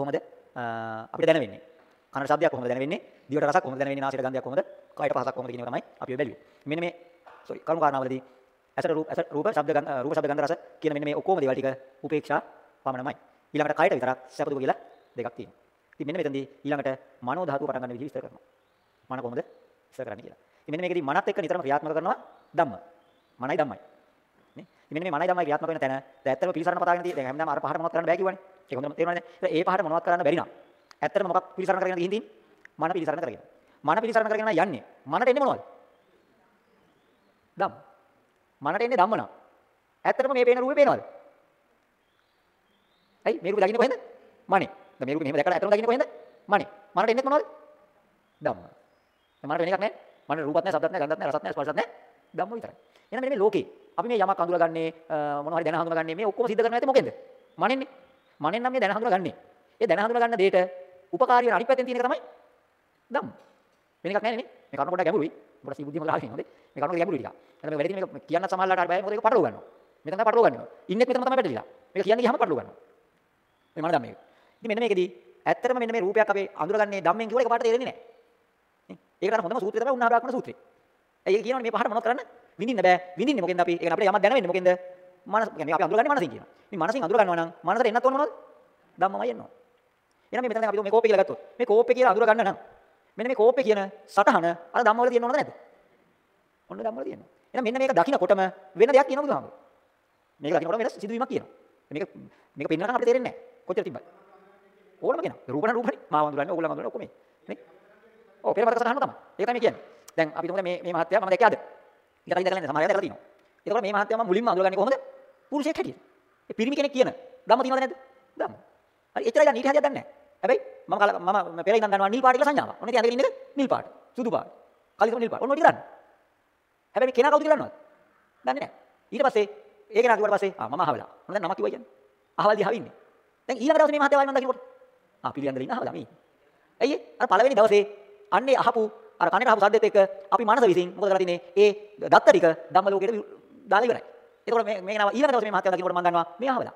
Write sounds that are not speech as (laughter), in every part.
කොහොමද අපිට දැනෙන්නේ? කනට ශබ්දයක් කොහොමද දැනෙන්නේ? දිවට රසක් කොහොමද දැනෙන්නේ? නාසයට ගන්ධයක් කොහොමද? කයට පහසක් කොහොමද කියන එක තමයි අපි බැලුවේ. මෙන්න මේ සෝරි කරුණු කාරණාවලදී ඇසට රූප ඇස රූප ශබ්ද ගන්ධ රූප ශබ්ද ගන්ධ රස කියන මෙන්න මේ ඔක්කොම දේවල් ටික උපේක්ෂා පමණමයි. ඊළඟට කයට විතරක් සැප දුක කියලා දෙකක් තියෙනවා. ඉතින් මෙන්න මෙතනදී ඊළඟට මනෝ ධාතුව පටන් ගන්න විදිහ විස්තර කරනවා. මන කොහොමද විස්තර කරන්නේ කියලා. ඉතින් මෙන්න මේකෙදී මනත් එක්ක නිතරම ක්‍රියාත්මක කරනවා ධම්ම. මනයි ධම්මයි. නේ? ඉතින් මෙන්න මේ මනයි ධම්මයි ක්‍රියාත්මක වෙන තැන දැන් ඇත්තටම පිළිසරණ පතාගෙන තියෙන දැන් හැමදාම අර පහට මොනවද කරන්න බෑ කිව්වනේ. ඒක හොඳම තේරෙනවද? ඒ පහට මොනවද කරන්න බැරි නම් ඇත්තටම මොකක් පිළිසරණ කරගෙන ගිහින් තියෙන්නේ? මන පිළිසරණ කරගෙන. මන පිළිසරණ කරගෙන යන්නේ. මනට එන්නේ මොනවද? ධම්ම. මනට එන්නේ ධම්ම නම්. ඇත්තටම මේ පේන රූපේ පේනවද? ඇයි මේ රූපේ දකින්නේ කොහෙන්ද? මනේ. දැන් මේ රූපේ මෙහෙම දැකලා ඇත්තටම දකින්නේ කොහෙන්ද? මනේ. මනට එන්නේ මොනවද? ධම්ම. දැන් මනට වෙන එකක් නැහැ. මනට රූපත් නැහැ, ශබ්දත් නැහැ, ගන්ධත් නැහැ, රසත් නැහැ, ස්පර්ශත් නැහැ. ධම්ම විතරයි. එහෙනම් මෙන්න මේ ලෝකේ අපි මේ යමක් අඳුරගන්නේ මොනවා හරි දැන හඳුනගන්නේ මේ ඔක්කොම සිද්ධ කරන්නේ නැත්තේ මොකෙන්ද? මනෙන්නේ. මනෙන් නම් මේ දැන හඳුනගන්නේ. ඒ දැන හඳුනගන්න දෙයට උපකාරී වෙන අනිත් පැත්තෙන් තියෙන එක තමයි ධම්ම. වෙන එකක් නැහැ නේ. මේ කරුණ පොඩ්ඩක් ගැඹුරුයි. පොඩ්ඩක් සිබුද්ධියම ගහගෙන හොඳේ. මේ කරුණ ගැඹුරුයි ටිකක්. එතන මේ වැඩි තියෙන මේක කියන්න සමහරලාට හරි බෑ මොකද ඒක පටලව ගන්නවා. මෙතන තමයි පටලව ගන්නවා. ඉන්නෙක් මෙතන තමයි පැටලිලා. මේක කියන්නේ ගියාම පටලව ගන්නවා. මේ මන ධම්මේ. ඉතින් මෙන්න මේකෙදී ඇත්තටම මෙන්න මේ රූපයක් අපේ අඳුරගන්නේ ධම්මෙන් කියවල එකපාරට තේරෙන්නේ නැහැ. නේ? ඒකට අර හොඳම සූත්‍රය තමයි උන්නාහාරාක්මන සූත්‍රය. ඒක කියනවනේ මේ පහට මොනවද කරන්න? විඳින්න බෑ. විඳින්නේ මොකෙන්ද අපි? ඒ කියන්නේ අපිට යමක් දැනෙන්නේ මොකෙන්ද? මනස කියන්නේ අපි අඳුරගන්නේ මනසින් කියනවා. මේ මනසින් අඳුර ගන්නවා නම් මනසට එන්නත් ඕන මොනවද? ධම්මමයි එන්න ඕන. එහෙනම් මේ මෙතන අපි මේ කෝපය කියලා ගත්තොත් මේ කෝපය කියලා අඳුර ගන්න නම් මෙන්න මේ කෝපය කියන සටහන අර ධම්මවල තියෙන්න ඕනද නැද්ද? ඔන්න ධම්මවල තියෙනවා. එහෙනම් මෙන්න මේක දකින්නකොටම වෙන දෙයක් කියනවා බුදුහාමුදුරුවෝ. මේක දකින්නකොට වෙනස් සිදුවීමක් කියනවා. මේක මේක පෙන්නනකම් අපිට තේරෙන්නේ නැහැ. කොච්චර තිබ්බද? ඕනම කෙනා. රූපණ රූපණි. මාව අඳුරන්නේ ඕගොල්ලෝ අඳුරන්නේ ඔක්කොම මේ. නේ? ඔව් පෙරපතක සටහන තමයි. ඒක තමයි කියන්නේ. දැන් අපි තුමුද මේ මේ මහත්තයා මම දැක්කේ අද. ඊට කලින් දැකලා නැහැ. සමහර අය දැකලා තියෙනවා. එතකොට මේ මහත්තයා මම මුලින්ම අඳුරගන්නේ කොහොමද? පුරුෂයෙක් හැටියට. ඒ පිරිමි කෙනෙක් කියන ධම්ම තියෙනවද නැද්ද? ධම්ම. හරි එච්චරයි දැන් ඊට හදියක් දන්නේ නැහැ. හැබැයි මම කල මම පෙර ඉඳන් දන්නවා නිල් පාට කියලා සංඥාවක්. ඔන්න ඉතින් අඳගෙන ඉන්න එක නිල් පාට. සුදු පාට. කලින් නිල් පාට. ඔන්න ඔය ටික දන්නවා. හැබැයි කෙනා කවුද කියලා දන්නවද? දන්නේ නැහැ. ඊට පස්සේ ඒ කෙනා කිව්වට පස්සේ ආ මම අහවලා. මොන දැන් නමක් කිව්වා කියන්නේ. අහවල් දිහා ඉන්නේ. දැන් ඊළඟ දවසේ මේ මහත්තයා වයින් දකින්නකොට ආ පිළියන්දල ඉන්න අහවලා මේ. ඇයි අර පළවෙනි දවසේ අන්නේ අහපු අර කනට අහපු සද්දෙත් එක්ක අපි මනස විසින් මොකද කරලා තින්නේ? ඒ දත්ත ටික ධම්ම ලෝකෙට දාලා ඉවරයි. එතකොට මේ මේ කෙනා ඊළඟ දවසේ මේ මහත්තයා දකින්නකොට මම දන්නවා මේ අහවලා.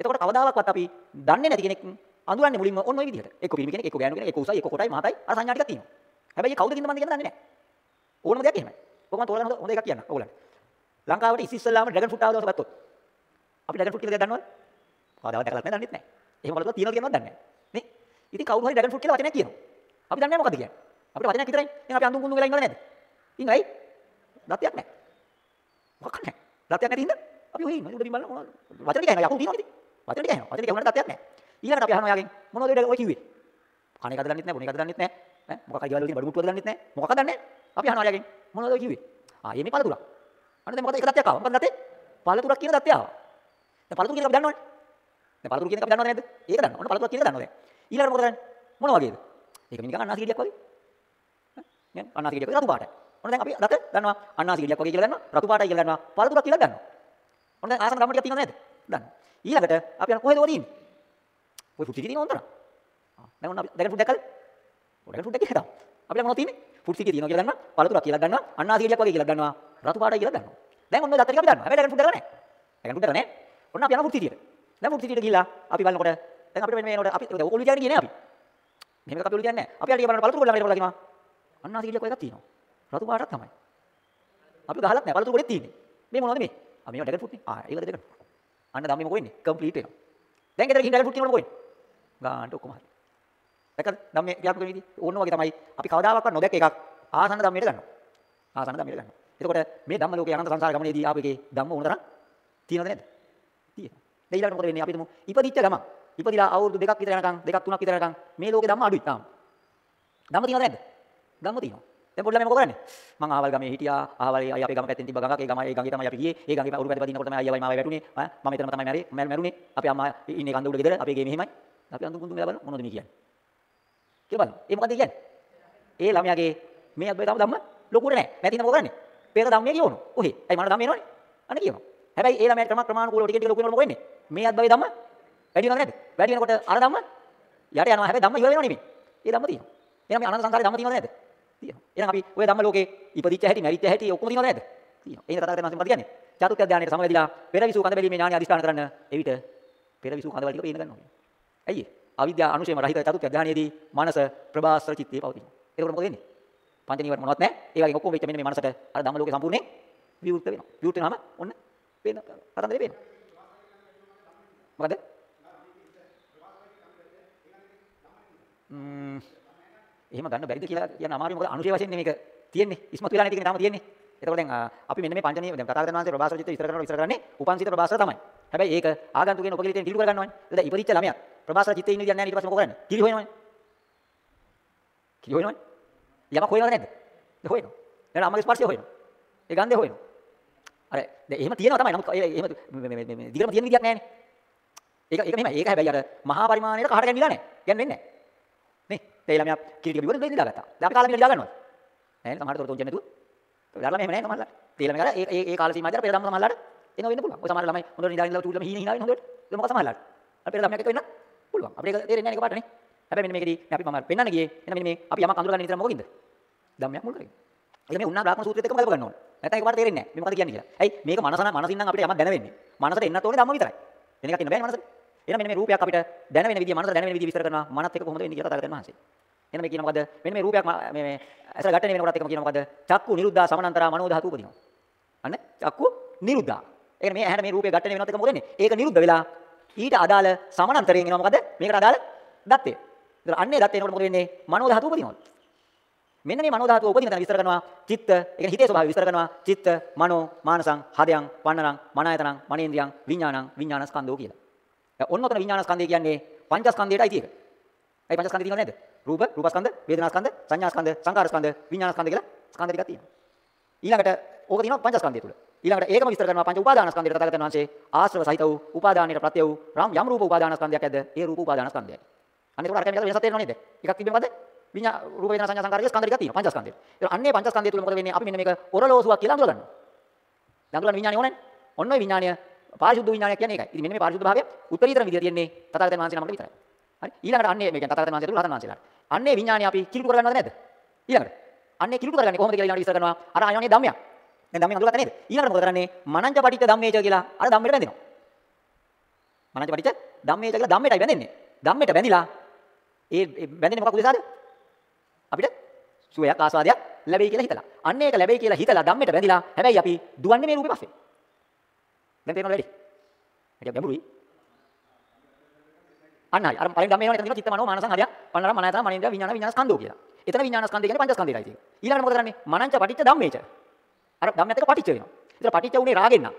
එතකොට කවදාවත් අපි දන්නේ නැති කෙනෙක් අඳුරන්නේ මුලින්ම ඔන්න ඔය විදිහට. එක්ක පිරිමි කෙනෙක්, එක්ක ගෑනු කෙනෙක්, එක්ක උසයි, එක්ක කොටයි, මහතයි අර සංඥා ටිකක් තියෙනවා. හැබැයි කවුද කින්ද මන්ද කියන දන්නේ නැහැ. ඕනම දෙයක් එහෙමයි. ඔක මම තෝරගන්න හොඳ එකක් කියන්න ඕගොල්ලන්ට. ලංකාවට ඉස්සි ඉස්සල්ලාම ඩ්‍රැගන් ෆෘට් ආව දවස් ගත්තොත්. අපි ඩ්‍රැගන් ෆෘට් කියලා දෙයක් දන්නවද? කවදාවත් දැකලා නැහැ දන්නෙත් නැහැ. එහෙම බලද්දී තියෙනවද කියනවද දන්නේ නැහැ. නේ? ඉතින් කවුරු හරි ඩ්‍රැගන් ෆෘට් කියලා වචනයක් කියනවා. අපි දන්නේ නැහැ මොකද්ද කියන්නේ. අපිට වචනයක් විතරයි. එහෙනම් අපි අඳුන් කුඳුන් වෙලා ඉන්නවද නැද්ද? ඉතින් ඇයි? දත්යක් නැහැ. මොකක් නැහැ. දත්යක් නැති ඉන්න අපි ඔහේ ඉන්නවා. උඩින් බලන මොනවද? වචන ටික ඇහෙනවා. යකුන් තියෙනවා ඉතින්. වචන ටික ඇහෙනවා. වචන ටික ඇහුණාට දත්යක් නැහැ. ඊළඟට අපි අහනවා යාගෙන් මොනවද ඔය කිව්වේ? කණ එකද දන්නෙත් නැහැ, බොන එකද දන්නෙත් නැහැ. ඈ මොකක් හරි ගෙවල් වල තියෙන බඩු මුට්ටුවද දන්නෙත් නැහැ. මොකක්ද දන්නේ නැහැ. අපි අහනවා යාගෙන් මොනවද ඔය කිව්වේ? ආ මේ පළතුරක්. අන්න දැන් මොකද එක දත්තයක් ආවා. මොකද දත්තේ? පළතුරක් කියන දත්තය ආවා. දැන් පළතුරු කියන එක අපි දන්නවනේ. දැන් පළතුරු කියන එක අපි දන්නවද නැද්ද? ඒක දන්නවා. ඔන්න පළතුරක් කියන එක දන්නවා දැන්. ඊළඟට මොකද කරන්නේ? මොන වගේද? ඒක නිකන් අන්නාසි ගෙඩියක් වගේ. ඈ අන්නාසි ගෙඩියක් රතු පාටයි. ඔන්න දැන් අපි දත දන්නවා අන්නාසි ගෙඩියක් වගේ කියලා දන්නවා. රතු පාටයි කියලා දන්නවා. පළතුරක් කියලා දන්නවා. ඔන්න දැන් ආසන ධම්ම ටිකක් තියෙනවද නැද්ද? දන්නවා. ඊළඟට අපි යන කොහෙද ඔය තියෙන්නේ? ඔය ෆුඩ් සිටි තියෙන හොන්දර. ආ දැන් ඔන්න අපි දැන් ෆුඩ් දැක්කද? ඔය දැන් ෆුඩ් එකේ හිටා. අපිට මොනවද තියෙන්නේ? ෆුඩ් සිටි තියෙනවා කියලා දන්නවා. පළතුරක් කියලා දන්නවා. අන්නාසි ගෙඩියක් වගේ කියලා දන්නවා. රතු පාටයි කියලා දන්නවා. දැන් ඔන්න ඔය දත ටික අපි දන්නවා. හැබැයි දැන් ෆුඩ් දැකලා නැහැ. දැන් ෆුඩ් දැකලා නැහැ. ඔන්න අපි යන ෆුඩ් සිටියට. දැන් ෆුඩ් සිටියට ගිහිල්ලා අපි බලනකොට දැන් අපිට මේ මේනකොට අපි ඔය ඔලි කියන්නේ අපි. මෙහෙම එකක් අපි ඔලි කියන්නේ නැහැ. අපි හරියට බලන්න පළතුරු ගොල්ලන් ළඟට බලලා කියනවා. අන්නාසි ගෙඩියක් වගේ එකක් තියෙනවා. රතු පාටක් තමයි. අපි ගහලත් නැහැ. පළතුරු ගොඩේ තියෙන්නේ. මේ මොනවද මේ? ආ මේවා ඩ්‍රැගන් ෆෘට් නේ. ආ ඒකද ඩ්‍රැගන්. අන්න ධම්මේ මොකෝ වෙන්නේ? කම්ප්ලීට් වෙනවා. දැන් ගෙදර ගිහින් ඩ්‍රැගන් ෆෘට් කියනකොට මොකෝ වෙන්නේ? ගානට ඔක්කොම හරි. දැක්කද? ධම්මේ ක්‍රියාත්මක වෙන විදිහ. ඕන වගේ තමයි අපි කවදාවත් නොදැක්ක එකක් ආසන්න ධම්මයට ගන්නවා. ආසන්න ධම්මයට ගන්නවා. එතකොට මේ ධම්ම ලෝකේ අනන්ත සංසාර ගමනේදී ආපු එකේ ධම්ම ඕන තරම් තියෙනවද නැද්ද? තියෙනවා. දැන් ඊළඟට මොකද වෙන්නේ? අපි තුමු ඉපදිච්ච ගමන්. ඉපදිලා අවුරුදු දෙකක් විතර යනකම් දෙකක් තුනක් විතර යනකම් මේ ලෝකේ ධම්ම අඩුයි තාම. ධම්ම තියෙනවද නැද්ද? ධම්ම තියෙනවා. දැන් පොඩ්ඩක් මොකද කරන්නේ? මං ආවල් ගමේ හිටියා. ආවල් අය අපේ ගම පැත්තෙන් තිබ්බ ගඟක්. ඒ ගම ඒ ගඟේ තමයි අපි ගියේ. ඒ ගඟේ උරු පැත්තේ පදිනකොට තමයි අයියවයි මාවයි වැටුනේ. ඈ මම එතනම තමයි මැරේ. මම මැරුනේ. අපේ අම්මා ඉන්නේ කන්ද උඩ ගෙදර. අපේ ගේ මෙහෙමයි. අපි අඳුන් කුඳුන් වෙලා බලන්න මොනවද මේ කියන්නේ? කියලා බලන්න. ඒ මොකද කියන්නේ? ඒ ළමයාගේ මේ අද්වෛත ධම්ම ලොකුට නැහැ. නැති ඉන්න මොකද කරන්නේ? පෙර ධම්මයේ කියවනු. ඔහේ. ඇයි මට ධම්ම එනවනේ? අන්න කියනවා. හැබැයි ඒ ළමයාට ක්‍රම ක්‍රමානුකූලව ටික ටික ලොකු වෙනකොට මොකද වෙන්නේ? මේ අද්වෛත ධම්ම වැඩි වෙනවද නැද්ද? වැඩි වෙනකොට අර ධම්ම යට යනවා. හැබැයි ධම්ම ඉවර වෙනව නෙමෙයි. ඒ ධම්ම තියෙනවා. එහෙනම් මේ අනන්ත සංසාරේ ධම්ම තියෙනවද නැද්ද? තියෙනවා. එහෙනම් අපි ওই ධම්ම ලෝකේ ඉපදිච්ච හැටි, මැරිච්ච හැටි ඔක්කොම තියෙනවද නැද්ද? තියෙනවා. එහෙනම් තථාගතයන් වහන්සේ මොකද කියන්නේ? චතුත්ථ ධානයට සමවැදිලා පෙර විසූ කඳ බැලීමේ ඥානය අදිස්ථාන කරන්න. එවිට පෙර විසූ කඳ වල ටික පේන ගන්නවා. ඇයි ඒ? අවිද්‍යා අනුශේම රහිත චතුත්ථ ධානයේදී මනස ප්‍රබාස්තර චිත්තේ පවතිනවා. එතකොට මොකද වෙන්නේ? පංච නීවර මොනවත් නැහැ. ඒ වගේ ඔක්කොම වෙච්ච මෙන්න මේ මනසට අර ධම්ම ලෝකේ සම්පූර්ණයෙන් විවෘත වෙනවා. විවෘත වෙනාම ඔන්න පේන කතන්දරේ පේනවා. මොකද? ම්ම් එහෙම ගන්න බැරිද කියලා කියන අමාරුයි මොකද අනුශේ වශයෙන් මේක තියෙන්නේ. ඉස්මතු වෙලා නැති කෙනේ තාම තියෙන්නේ. එතකොට දැන් අපි මෙන්න මේ පංචනීය දැන් තථාගතයන් වහන්සේ ප්‍රභාසර චිත්ත විස්තර කරනවා විස්තර කරන්නේ උපන්සිත ප්‍රභාසර තමයි. හැබැයි ඒක ආගන්තුකෙන් උපකලිතෙන් කිලු කරගන්නවනේ. දැන් ඉපදිච්ච ළමයා ප්‍රභාසර චිත්තේ ඉන්න විදියක් නැහැ ඊට පස්සේ මොකද කරන්නේ? කිලි හොයනවනේ. කිලි හොයනවනේ. යමක් හොයනවද නැද්ද? ඒ හොයනවා. දැන් අම්මගේ ස්පර්ශය හොයනවා. ඒ ගන්ධය හොයනවා. අර දැන් එහෙම තියෙනවා තමයි. නමුත් එහෙම මේ මේ මේ දිගටම තියෙන විදියක් නැහැනේ. ඒක ඒක නෙමෙයි. ඒක හැබැයි අර මහා පරිමාණයට කහට ගැන්විලා නැහැ. ගැන්වෙන්නේ නැහැ. නේ? ඒ ළමයා කිලි ටික බිව්වද දෙන්න දාගත්තා. දැන් අපි කාලෙ මිල දාගන්නවා. නෑ සමහරට තොර තොන්ජ නැතුව. දාලා මෙහෙම නෑ සමහරලා. තේලම ගාලා ඒ ඒ ඒ කාල සීමාවේදී පෙර ධම්ම සමහරලාට එනවා වෙන්න පුළුවන්. ඔය සමහර ළමයි හොඳට නිදාගෙන ඉඳලා චූටි ළමයි හීන හීනා වෙන හොඳට. ඒක මොකක් සමහරලාට. අර පෙර ධම්මයක් එක වෙන්න පුළුවන්. අපිට ඒක තේරෙන්නේ නෑ එකපාරට නේ. හැබැයි මෙන්න මේකදී අපි මම පෙන්වන්න ගියේ එන්න මෙන්න මේ අපි යමක් අඳුරගන්න විතර මොකකින්ද? ධම්මයක් මුල් කරගෙන. ඒක මේ උන්නා බ්‍රාහ්මණ සූත්‍රයත් එක්කම ගලප ගන්න ඕනේ. නැත්නම් එකපාරට තේරෙන්නේ නෑ. මේ මොකද කියන්නේ කියලා. ඇයි මේක මනස නම් මනසින් නම් අපිට යමක් දැන වෙන්නේ. මනසට එන්නත් ඕනේ ධම්ම විතරයි. වෙන එකක් එන්න බෑනේ මනසට. එහෙනම් මෙන්න මේ රූපයක් අපිට දැන වෙන විදිය මනසට දැන වෙන විදිය විස්තර කරනවා. මනත් එක්ක කොහොමද වෙන්නේ කියලා තථාගතයන් වහන්සේ. එහෙනම් මේ කියන මොකද? මෙන්න මේ රූපයක් මේ මේ ඇසට ගැටෙන වෙනකොටත් එකම කියන මොකද? චක්කු නිරුද්ධා සමනන්තරා මනෝ ධාතු උපදිනවා. අන්න චක්කු නිරුද්ධා. ඒ කියන්නේ මේ ඇහැට මේ රූපේ ගැටෙන වෙනවත් එක මොකද වෙන්නේ? ඒක නිරුද්ධ වෙලා ඊට අදාළ සමනන්තරයෙන් එනවා මොකද? මේකට අදාළ දත්තය. ඒතර අන්නේ දත්තය එනකොට මොකද වෙන්නේ? මනෝ ධාතු උපදිනවා. මෙන්න මේ මනෝ ධාතුව උපදින තැන විස්තර කරනවා චිත්ත ඒ කියන්නේ හිතේ ස්වභාවය විස්තර කරනවා චිත්ත මනෝ මානසං හදයන් පන්නරං මනායතනං මනේන්ද්‍රයන් විඥානං විඥානස්කන්ධෝ කියලා. ඔන්න ඔතන විඥානස්කන්ධය කියන්නේ පංචස්කන්ධයටයි තියෙක. ඒ පංචස්කන්ධය තියෙනවද නැද්ද? රූප, රූපස්කන්ධ, වේදනාස්කන්ධ, සංඥාස්කන්ධ, සංකාරස්කන්ධ, විඥානස්කන්ධ කියලා ස්කන්ධ ටිකක් තියෙනවා. ඊළඟට ඕක තියෙනවා පංචස්කන්ධය තුල. ඊළඟට ඒකම විස්තර කරනවා පංච උපාදානස්කන්ධයට තථාගතයන් වහන්සේ ආශ්‍රව සහිත වූ උපාදානයට ප්‍රත්‍ය වූ රම් යම් රූප උපාදානස්කන්ධයක් ඇද්ද? ඒ රූප උපාදානස්කන්ධයයි. අන්න ඒක අර කියන්නේ වෙනසක් තේරෙනව නේද? එකක් තිබෙන්නේ මොකද? විඤ්ඤා රූප වේදනා සංඥා සංකාර කියලා ස්කන්ධ ටිකක් තියෙනවා පංචස්කන්ධය. ඒක අන්නේ පංචස්කන්ධය තුල මොකද වෙන්නේ? අපි මෙන්න මේක ඔරලෝසුවක් කියලා අඳුර ගන්නවා. අඳුරන විඥානය ඕනනේ. ඔන්න ඔය විඥානය පාරිශුද්ධ විඥානයක් කියන්නේ ඒකයි. ඉතින් මෙන්න මේ පාරිශුද්ධ භාවය උත්තරීතර විදිය තියෙන්නේ තථාගතයන් වහන්සේ නමකට විතරයි. හරි. ඊළඟට අන්නේ මේ කියන්නේ තථාගතයන් වහන්සේ තුල රහතන් වහන්සේලාට. අන්නේ විඥානය අපි කිලුට කරගන්නවද නැද්ද? ඊළඟට. අන්නේ කිලුට කරගන්නේ කොහොමද කියලා ඊළඟට විස්තර කරනවා. අර ආයෝනේ ධම්මයක්. දැන් ධම්මෙන් අඳුරගත්තා නේද? ඊළඟට මොකද කරන්නේ? මනංච පටිච්ච ධම්මේච කියලා අර ධම්මෙට බැඳෙනවා. මනංච පටිච්ච ධම්මේච කියලා ධම්මෙටයි බැඳෙන්නේ. ධම්මෙට බැඳිලා ඒ බැඳෙන්නේ මොකක් උදෙසාද? අපිට සුවයක් ආස්වාදයක් ලැබෙයි කියලා හිතලා. අන්න ඒක ලැබෙයි කියලා හිතලා ධම්මෙට බැඳිලා හැබැයි අපි දුවන්නේ මේ රූපේ පස්සේ. දැන් තේරෙනවද වැඩි? ඒක ගැඹුරුයි. අන්න හරි. අර පළවෙනි ධම්මේ එනවා එතන තියෙනවා චිත්ත මනෝ මානසං හරියක්. පන්නරම් මනයතන මනින්ද්‍ර විඥාන විඥාන ස්කන්ධෝ කියලා. එතන විඥාන ස්කන්ධය කියන්නේ පංචස්කන්ධයයි තියෙන්නේ. ඊළඟට මොකද කරන්නේ? මනංච පටිච්ච ධම්මේච. අර ධම්මයත් එක්ක පටිච්ච වෙනවා. ඒතර පටිච්ච උනේ රාගෙන් නම්.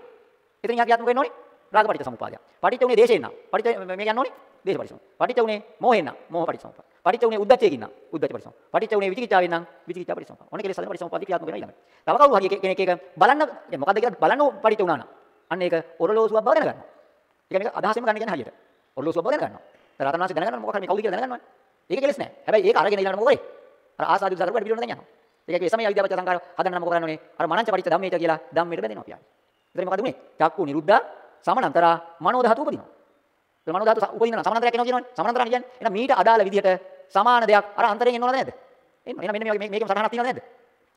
එතන යා ක්‍රියාත්මක වෙන්න ඕනේ. රාග පටිච්ච සමුප්පාදය. පටිච්ච උනේ දේශයෙන් නම්. පටිච්ච මේ කියන්න ඕනේ. දේශ පටිච්ච. පටිච්ච උනේ මෝහෙන් නම්. මෝහ පටිච්ච සමුප්පාද. පටිච්ච උනේ උද්දච්චයකින් නම්. උද්දච්ච පටිච්ච. පටිච්ච උනේ විචිකිච්ඡාවෙන් නම්. විචිකිච්ඡා පටිච්ච. ඔන්න කෙලෙස් හදන පටිච්ච සමුප්පාද ක්‍රියාත්මක වෙනවා ඊළඟට. තව කවුරු හරි කෙනෙක් එක බලන්න මොකද්ද කියලා බලන්න පටිච්ච උනා නම්. අන්න ඒක ඔරලෝසුවක් බව දැනගන්න. ඒ කියන්නේ අදහසෙම ගන්න කියන්නේ හරියට. ඔරලෝසුවක් බව දැනගන්නවා. දැන් රතන වාසිය දැනගන්න මොකක් හරි මේ කවුද කියලා දැනගන්නවනේ. ඒක කෙලෙස් නෑ. හැබැයි ඒක අරගෙන ඊළඟට මොකද කරේ? අර ආසාදි උදාර වැඩ පිළිවෙල දැන් යනවා. ඒක ඒ සමය අවිද්‍යාව පත්‍ය සංකාර හදන්න නම් මොකද කරන්න ඕනේ? අර මනංච පරිච්ඡ ධම්මේච කියලා ධම්මේට බැඳෙනවා අපි ආයේ. ඉතින් මොකද උනේ? චක්කු නිරුද්ධා සමනන්තරා මනෝ ධාතු උපදිනවා. ඒ මනෝ ධාතු උපදිනවා සමනන්තරයක් එනවා කියනවනේ. සමනන්තරා කියන්නේ එහෙනම් මීට අදාළ විදිහට සමාන දෙයක් අර අන්තරයෙන් එන්නවද නැද්ද? එන්න. එහෙනම් මෙන්න මේ මේකේ සටහනක් තියෙනවද නැද්ද?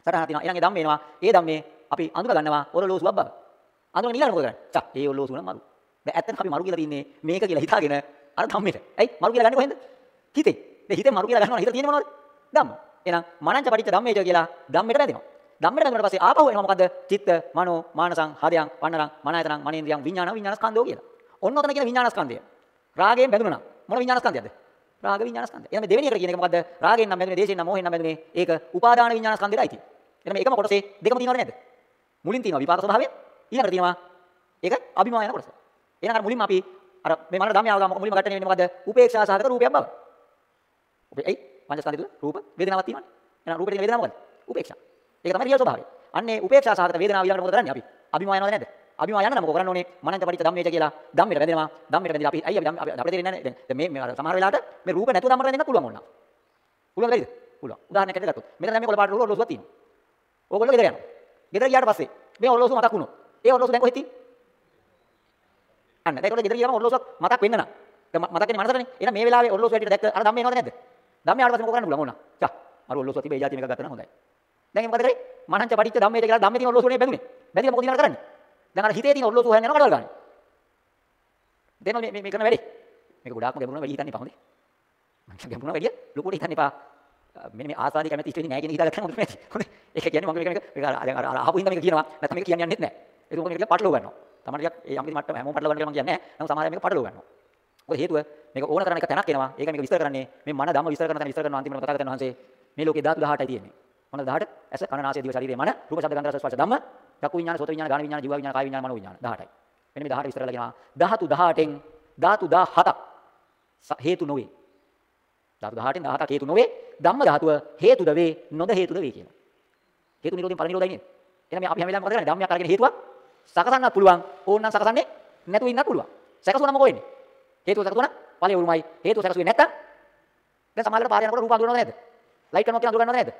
සටහනක් තියෙනවා. එහෙනම් ඒ ධම්මේ එනවා. ඒ ධම්මේ අපි අඳුර ගන්නවා ඔරලෝසුවක් බව. අඳුරගෙන ඊළඟ මොකද කරන්නේ? චා ඒ ඔරලෝසුව නම් මරු. දැන් ඇත්තටම අපි මරු කියලා තින්නේ මේක කියලා හිතාගෙන අර ධම්මෙට. ඇයි මරු කියලා ගන්නේ කොහෙන්ද? හිතේ. දැන් හිතේ මරු කියලා ගන්නවා. හිත තියෙන්නේ මොනවද? ධම්ම. එහෙනම් මනංච පටිච්ච ධම්මේච කියලා ධම්මෙට බැඳෙනවා. ධම්මෙට බැඳුනට පස්සේ ආපහු එනවා මොකද්ද? චිත්ත, මනෝ, මානසං, හදයන්, පන්නරං, මනායතනං, මනේන්ද්‍රයන්, විඥාන, විඥානස්කන්ධෝ කියලා. ඔන්න ඔතන කියන විඥානස්කන්ධය. රාගයෙන් බැඳුණා නම් මොන විඥානස්කන්ධයක්ද? රාග විඥානස්කන්ධය. එහෙනම් මේ දෙවෙනි එකට කියන එක මොකද්ද? රාගයෙන් නම් බැඳුනේ, දේශයෙන් නම් මොහෙන් නම් බැඳුනේ. ඒක උපාදාන විඥානස්කන්ධයයි අයිති. එහෙනම් මේකම කොටසේ දෙකම තියෙනවද නැද්ද? මුලින් තියෙනවා විපාක ස්වභාවය. ඊළඟට තියෙනවා ඒක අභිමායන කොටස. එහෙනම් අර මුලින්ම අපි අර මේ මනර ධම්මයාව ගාම මුලින්ම ගැටෙන්නේ වෙන්නේ මොකද්ද? උපේක්ෂා සහගත රූපයක් බව. ඔබ එයි පංචස්කන්ධය තුල රූප වේදනාවක් තියෙනවනේ. එහෙනම් රූපේ තියෙන වේදනාව මොකද්ද? උපේක්ෂා. ඒක තමයි රියල් ස්වභාවය. අන්නේ උපේක්ෂා සහගත වේදනාව ඊළඟට මොකද කරන්නේ අපි? අභිමා යනවද නැද්ද? අභිමා යන්න නම් මොකද කරන්න ඕනේ? මනංච පරිච්ඡ ධම්මේච කියලා ධම්මෙට බැඳෙනවා. ධම්මෙට බැඳිලා අපි අයිය අපි අපිට තේරෙන්නේ නැහැ. දැන් මේ මේ සමහර වෙලාවට මේ රූප නැතුව ධම්මට බැඳෙන්නත් පුළුවන් ඕන. පුළුවන් දෙයිද? පුළුවන්. උදාහරණයක් ඇරලා ගත්තොත්. මෙතන දැන් මේ කොළ පාට රූප ඔරලෝසුවක් තියෙනවා. ඕගොල්ලෝ ගෙදර යනවා. ගෙදර ගියාට පස්සේ මේ ඔරලෝසුව මතක් වුණොත්. ඒ ඔරලෝසුව දැන් කොහෙද තියෙන්නේ? අන්න. ඒකට ගෙදර ගියාම ඔරලෝසුවක් මතක් වෙන්න නම්. දැන් මතක් වෙන්නේ මනසටනේ. එහෙනම් මේ වෙලාවේ ඔරලෝසුව හැටියට දැක්ක අර ධම්මේ එනවද නැද්ද? ධම්මේ ආවට පස්සේ මොකද කරන්න පුළුවන් ඕන. චා. අර ඔරලෝසුව තිබේ જાති මේක ගත්තා නම් හොඳයි. දැන් මොකද කරේ? මනංච පටිච්ච ධම්මේට කියලා ධම්මේ තියෙන ඔරලෝසුවනේ බැඳුනේ. බැඳිලා මොකද ඊළඟ කරන්නේ? දැන් අර හිතේ තියෙන ඔරලෝසුව හොයන්න යනවා කඩවල ගන්න. දෙන්න මේ මේ කරන වැඩේ. මේක ගොඩාක්ම ගැඹුරුම වැඩි හිතන්න එපා හොඳේ. මම ගැඹුරම වැඩිය ලොකුට හිතන්න එපා. මෙන්න මේ ආසාදී කැමති ඉස්ටෙන්නේ නැහැ කියන හිතාගත්ත ගමන් හොඳ නැති. හොඳයි. ඒක කියන්නේ මම මේක මේක දැන් අර අහපු හින්දා මේක කියනවා. නැත්නම් මේක කියන්නේ යන්නෙත් නැහැ. ඒක මොකද මේක පටලව ගන්නවා. තමයි ටිකක් ඒ යම්කිසි මට්ටම හැමෝම පටලව ගන්න කියලා මම කියන්නේ නැහැ. නමුත් සමහර අය මේක පටලව ගන්නවා. මොකද හේතුව මේක ඕන තරම් එක තැනක් එනවා. ඒක මේක විස්තර කරන්නේ මේ මන ධම්ම විස්තර කරන තැන විස්තර කරනවා අන්තිමට තථාගතයන් වහන්සේ මේ ලෝකේ ධාතු 18යි තියෙන්නේ. මොනවද 18? ඇස කන නාසය දිව ශරීරය මන රූප ශබ්ද ගන්ධ රස ස්පර්ශ ධම්ම චක්කු විඥාන සෝත විඥාන ගාන විඥාන ජීව විඥාන කාය විඥාන මනෝ විඥාන 18යි. මෙන්න මේ 18 විස්තර කරලා කියනවා ධාතු 18න් ධාතු 17ක් හේතු නොවේ. ධාතු 18න් 17ක් හේතු නොවේ. ධම්ම ධාතුව හේතුද වේ නොද හේතුද වේ කියනවා. හේතු නිරෝධයෙන් ඵල නිරෝධයි නේද? එහෙනම් මේ අපි හැම වෙලාවෙම මොකද කරන්නේ? ධම්මයක් අරගෙන හේතුවක් සකසන්නත් පුළුවන්. ඕනනම් සකසන්නේ නැතුව ඉන්නත් පුළුවන්. සකසුනම මොකෝ වෙන්නේ? හේතුව සකසුන ඵලය උරුමයි. හේතුව සකසුවේ නැත්තම් දැන් සමහරවිට පාර යනකොට රූප අඳුරනවද නැද්ද? ලයිට් කරනවා කියලා අඳුරගන්නවද නැද්ද?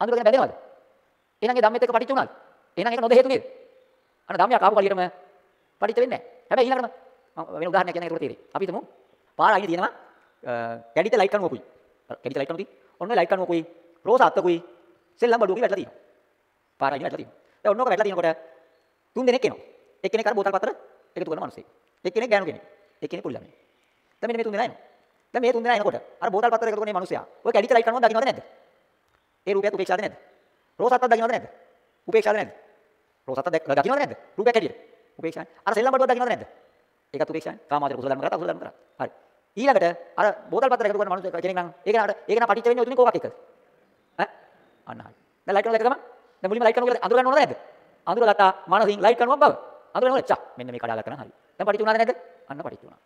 අඳුරගෙන බැඳෙනවද? එහෙනම් ඒ ධම්මෙත් එක්ක පටිච්ච වුණාද? එහෙනම් ඒක නොද හේතු නේද? අන්න ධම්මයක් ආපු කලියටම පටිච්ච වෙන්නේ නැහැ. හැබැයි ඊළඟටම මම වෙන උදාහරණයක් කියන්න ඒකට තේරෙයි. අපි හිතමු පාර අයිනේ තියෙනවා කැඩිත ලයිට් කනුවකුයි. කැඩිත ලයිට් කනුවකුයි. ඔන්න ලයිට් කනුවකුයි. රෝස අත්තකුයි. සෙල්ලම් බඩුවකුයි වැටලා තියෙනවා. පාර අයිනේ වැටලා තියෙනවා. දැන් ඔන්නෝක වැටලා තියෙනකොට තුන් දෙනෙක් එනවා. එක්කෙනෙක් අර බෝතල් පතර එකතු කරන මිනිස්සෙක්. එක්කෙනෙක් ගෑනු කෙනෙක්. එක්කෙනෙක් පොඩි ළමයි. දැන් මෙන්න මේ තුන් දෙනා එනවා. දැන් මේ තුන් දෙනා එනකොට අර බෝතල් පතර එකතු කරන මේ මිනිස්සයා ඔය කැඩිත ලයිට් කනුව දකින්නවද නැද්ද? ඒ රූපයත් උපේක්ෂාද නැද්ද? රෝස අත්තක් දකින්නවද නැද්ද? උපේක්ෂාද නැද්ද? රෝස අත්තක් දකින්නවද නැද්ද? රූපයක් හැටියට. උපේක්ෂායි. අර සෙල්ලම් බඩුවක් දකින්නවද නැද්ද? ඒකත් උපේක්ෂායි. කාමාවචර කුසල ධර්ම කරා කුසල ධර්ම කරා. හරි. ඊළඟට අර බෝතල් පතර එකතු කරන මනුස්ස කෙනෙක් නම් ඒක නට ඒක නම් පටිච්ච වෙන්නේ උතුනේ කෝකක් එක්කද? ඈ? අන්න හරි. දැන් ලයිට් කරන එක ගමන් දැන් මුලින්ම ලයිට් කරනවා කියලා අඳුර ගන්න ඕනද නැද්ද? අඳුර ගත්තා මානසින් ලයිට් කරනවා බව. අඳුර ගන්නකොට චා මෙන්න මේ කඩා ගත්තා නම් හරි. දැන් පටිච්ච වුණාද නැද්ද? අන්න පටිච්ච වුණා.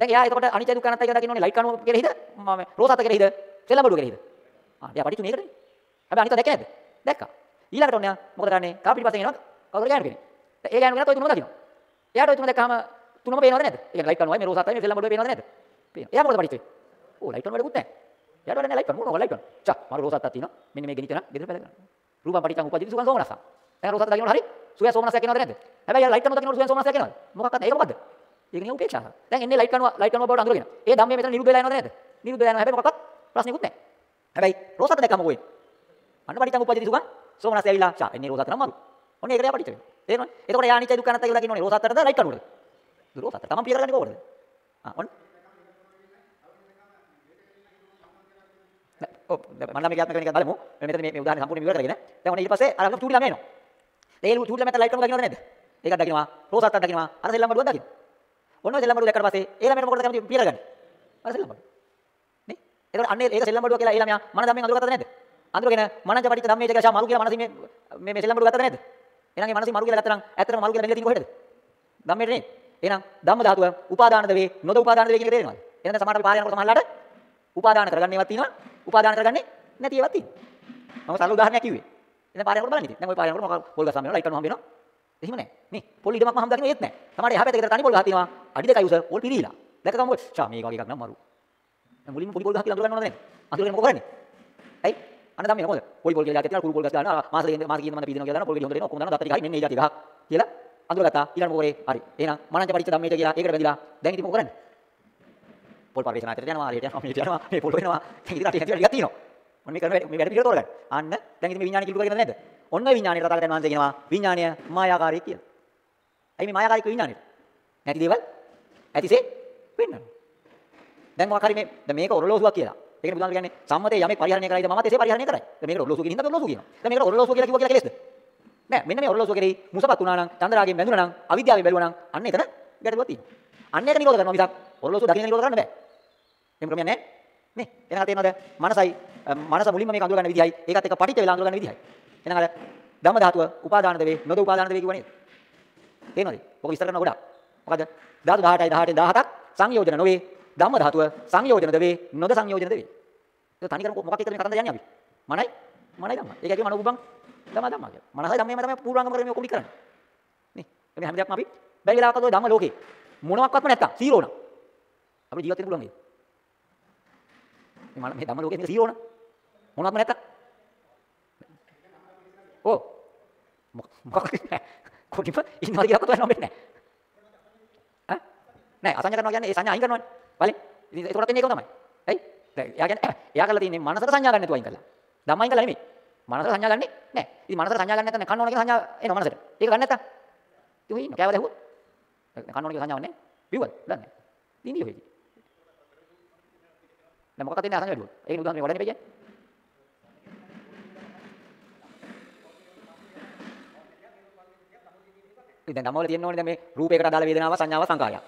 දැන් එයා එතකොට අනිත්‍ය දුක්ඛ අනාත්මය කියලා දකින්න ඕනේ ලයිට් කරනවා කියලා හිත මම රෝසත කියලා හිත සෙල්ලම් බඩුව කියලා හිත. ආ එයා පටිච්ච මේකනේ. හැබැයි අනිත්‍ය දැක්කේ නැද්ද? දැක්කා. ඊළඟට ඔන්න මොකද කරන්නේ? කාප පිටිපස්සෙන් එනවා කවුරු ගෑනු කෙනෙක්. ඒ ගෑනු කෙනා toy තුනම දකින්න. එයාට toy තුන දැක්කම තුනම පේනවද නැද්ද? ඒ කියන්නේ ලයිට් කරනවා මේ රෝසතයි මේ සෙල්ලම් බඩුවේ පේනවද නැද්ද? පේනවා. එයා මොකද පටිච්ච වෙන්නේ? ඕ ලයිට් කරන වැඩකුත් නැහැ. එයාට වැඩ නැහැ ලයිට් කරන මොනවා ලයිට් කරන. චා මම රෝසත්තක් තියෙනවා. මෙන්න මේ ගෙනිච්චන ගෙදර පැල ගන්න. රූපම් පටිච්චං උපදිත සුඛං සෝමනස්ස. දැන් රෝසත්ත දකින්නකොට හරි සුඛ සෝමනස්සයක් එනවද නැද්ද? හැබැයි යා ලයිට් කරනවා දකින්නකොට සුඛ සෝමනස්සයක් එනවද? මොකක්වත් නැහැ. ඒක මොකද්ද? ඒක නේ උපේක්ෂාව. දැන් එන්නේ ලයිට් කරනවා ලයිට් කරනවා බවට අඳුරගෙන. ඒ ධම්මයේ මෙතන නිරුද්ධ වෙලා යනවද නැද්ද? නිරුද්ධ වෙලා යනවා. හැබැයි මොකක්වත් ප්‍රශ්නයක්වත් නැහැ. හැබැයි රෝසත්ත දැක්කම මොකෝ වෙන්නේ? අන්න පටිච්චං උපදිත සුඛං සෝමනස්ස ඇවිල්ලා චා එන්නේ රෝසත්ත නම් මරු. ඔන්න ඒකට යා පටිච්ච වෙනවා. තේරෙනවද? එතකොට යා අනිත්‍ය දුක්ඛ අනාත්මය කියලා දකින්න ඕනේ. රෝසත්තටද ලයිට් කරනවද? රෝසත්ත. තමන් පිය කරගන්නේ කොහොමද? ආ ඔන්න ඔව් මම ළමයි ක්‍රියාත්මක වෙන එක බලමු. මෙතන මේ මේ උදාහරණය සම්පූර්ණ විවර කරගෙන. දැන් ඔන්න ඊට පස්සේ අර චූටි ළමයා එනවා. ඒ චූටි ළමයාට ලයිට් කරනවා දකින්නවද නැද්ද? ඒකක් දකින්නවා. රෝස් අත්තක් දකින්නවා. අර සෙල්ලම් බඩුවක් දකින්න. ඔන්න ඔය සෙල්ලම් බඩුව දැක්කට පස්සේ ඒ ළමයාට මොකටද කැමති පිය කරගන්නේ? අර සෙල්ලම් බඩුව. නේ? ඒකට අන්නේ ඒක සෙල්ලම් බඩුව කියලා ඒ ළමයා මන ධම්මෙන් අඳුරගත්තද නැද්ද? අඳුරගෙන මනංජ පටිච්ච ධම්මේ කියලා මරු කියලා මනසින් මේ මේ සෙල්ලම් බඩුව ගත්තද නැද්ද? එහෙනම් ඒ මනසින් මරු කියලා ගත්තා නම් ඇත්තටම මරු කියලා බැලලා තියෙන්නේ කොහෙද? ධම්මේට නේ. එහෙනම් ධම්ම ධාතුව උපාදානද වේ නොද උපාදානද වේ කියන එක තේරෙනවද? එහෙනම් සමහර අපි පාරේ යනකොට සමහරලාට උපාදාන කරගන්නේවත් තියෙනවා. උපාදාන කරගන්නේ නැති ඒවා තියෙනවා. මම සරල උදාහරණයක් කිව්වේ. ඉතින් පාර යනකොට බලන්න ඉතින්. දැන් ওই පාර යනකොට මොකක් පොල් ගස් හම් වෙනවා ලයිට් කණු හම් වෙනවා. එහෙම නැහැ. නේ පොල් ඉඩමක් මම හම් දකින්න ඒත් නැහැ. තමයි එහා පැත්තේ තනි පොල් ගහ තියෙනවා. අඩි දෙකයි උස පොල් පිරීලා. දැකගම මොකද? ෂා මේ වගේ එකක් නම් මරු. දැන් මුලින්ම පොඩි පොල් ගහ කියලා අඳුර ගන්නවද නැන්නේ? අඳුරගෙන මොකෝ කරන්නේ? ඇයි? අන්න දැන් මේ මොකද? පොඩි පොල් කියලා කියලා කුරු පොල් ගස් ගන්නවා. මාසෙ කියන මාසෙ කියන මන්ද පීදනවා කියලා දානවා. පොල් ගෙඩි හොඳ දෙනවා. ඔක්කොම දානවා. දත්තරි ගහයි මෙන්න ඒ જાති ගහක් කියලා අඳුරගත්තා. ඊළඟ මොකරේ? හරි. එහෙනම් මනංච පරිච්ඡ ධම්මේච කියලා ඒකට බැඳිලා. දැන් ඉතින් මොකෝ කරන්නේ? පොල් පරිවේෂණ ආයතනයට යනවා. ආරයට යනවා. මේට යනවා. මේ පොල් වෙනවා. ඉතින් ඉතින් රටේ හැටි ටිකක් තියෙනවා. මොන මේ කරන මේ වැඩ පිළිවෙල තෝරගන්න. අන්න දැන් ඉතින් මේ විඥානය කිලු කරගෙන නැද්ද? ඔන්න ඔය විඥානයට තථාගතයන් වහන්සේ කියනවා විඥානය මායාකාරී කියලා. ඇයි මේ මායාකාරී විඥානයට? නැති දේවල් ඇතිසේ වෙන්නනවා. දැන් මොකක් හරි මේ දැන් මේක ඔරලෝසුවක් කියලා. ඒකනේ බුදුහාම කියන්නේ සම්මතේ යමෙක් පරිහරණය කරයිද මමත් එසේ පරිහරණය කරයි. දැන් මේකට ඔරලෝසුව කියන හින්දා ඔරලෝසුව කියනවා. දැන් මේකට ඔරලෝසුව කියලා කිව්වා කියලා කෙලෙස්ද? නෑ මෙන්න මේ ඔරලෝසුව කෙරෙහි මුසපත් වුණා නම් චන්ද්‍රාගයෙන් බැඳුණා නම් අවිද්‍යාවෙන් බැලුවා නම් අන්න එතන ගැටලුවක් තියෙනවා. අන්න ඒක නිරෝධ කරනවා මිසක් ඔරලෝසුව දකින්න නිරෝධ කරන්න බෑ. එහෙම ක්‍රමයක් නෑ. නේ? එනකට තේරෙනවද? මනසයි මනස මුලින්ම මේක අඳුර ගන්න විදිහයි ඒකත් එක්ක පටිච්ච වෙලා අඳුර ගන්න විදිහයි. එහෙනම් අර ධම්ම ධාතුව උපාදානද වේ නොද උපාදානද වේ කියවනේ. තේරෙනවද? ඔක විස්තර කරන ගොඩක්. මොකද ධාතු 18යි 18න් 17ක් සංයෝජන නොවේ. ධම්ම ධාතුව සංයෝජනද වේ නොද සංයෝජනද වේ. ඒක තනි කර මොකක් එක්කද මේ කතන්දර යන්නේ අපි? මනයි මනයි ධම්ම. ඒක කියව මනෝ උබ්බන් ධම්ම ධම්ම කියලා. මනසයි ධම්මේම තමයි පූර්වාංගම කරගෙන මේ ඔක්කොම කරන්නේ. නේ? මේ හැම දෙයක්ම අපි බැරි වෙලාවකද ඔය ධම්ම ලෝකේ මොනවත්වත්ම නැත්තම් සීරෝ නම් අපිට ජීවත් වෙන්න පුළුවන් නේද? මේ ධම්ම ලෝකේ මේක සීරෝ නම් මොනවත්ම නැත්තම් ඔව් මොකක්ද කොටිම ඉන්නවද කියලා කොතන හම්බෙන්නේ නැහැ ඈ? නෑ අසංජ කරනවා කියන්නේ ඒ සංඥා අයින් කරනවනේ. බලන්න. ඉතින් ඒකට තියෙන එක තමයි. ඇයි? දැන් එයා කියන්නේ එයා කරලා තියෙන්නේ මනසට සංඥා ගන්න නැතුව අයින් කළා ධම්ම අයින් කළා නෙමෙයි. මනසට සංඥා ගන්නෙ නෑ. ඉතින් මනසට සංඥා ගන්න නැත්නම් කන්න ඕන කියලා සංඥා එනවා මනසට. ඒක ගන්න නැත්නම් ඉතින් ඉන්න. කෑවද ඇහුවොත්? කන්න ඕන කියලා සංඥාවක් නෑ. බිව්වද දන්නේ නෑ. ඉන්නේ ඔය ඉතින් දැන් මොකක්ද තියෙන්නේ අසං වැඩුවොත්. ඒක උදාහරණ මේ වඩන්නේ කියන්නේ. ඉතින් ධම්මවල තියෙන්න ඕනේ දැන් මේ රූපයකට අදාළ වේදනාව සංඥාව සංකාරයක්.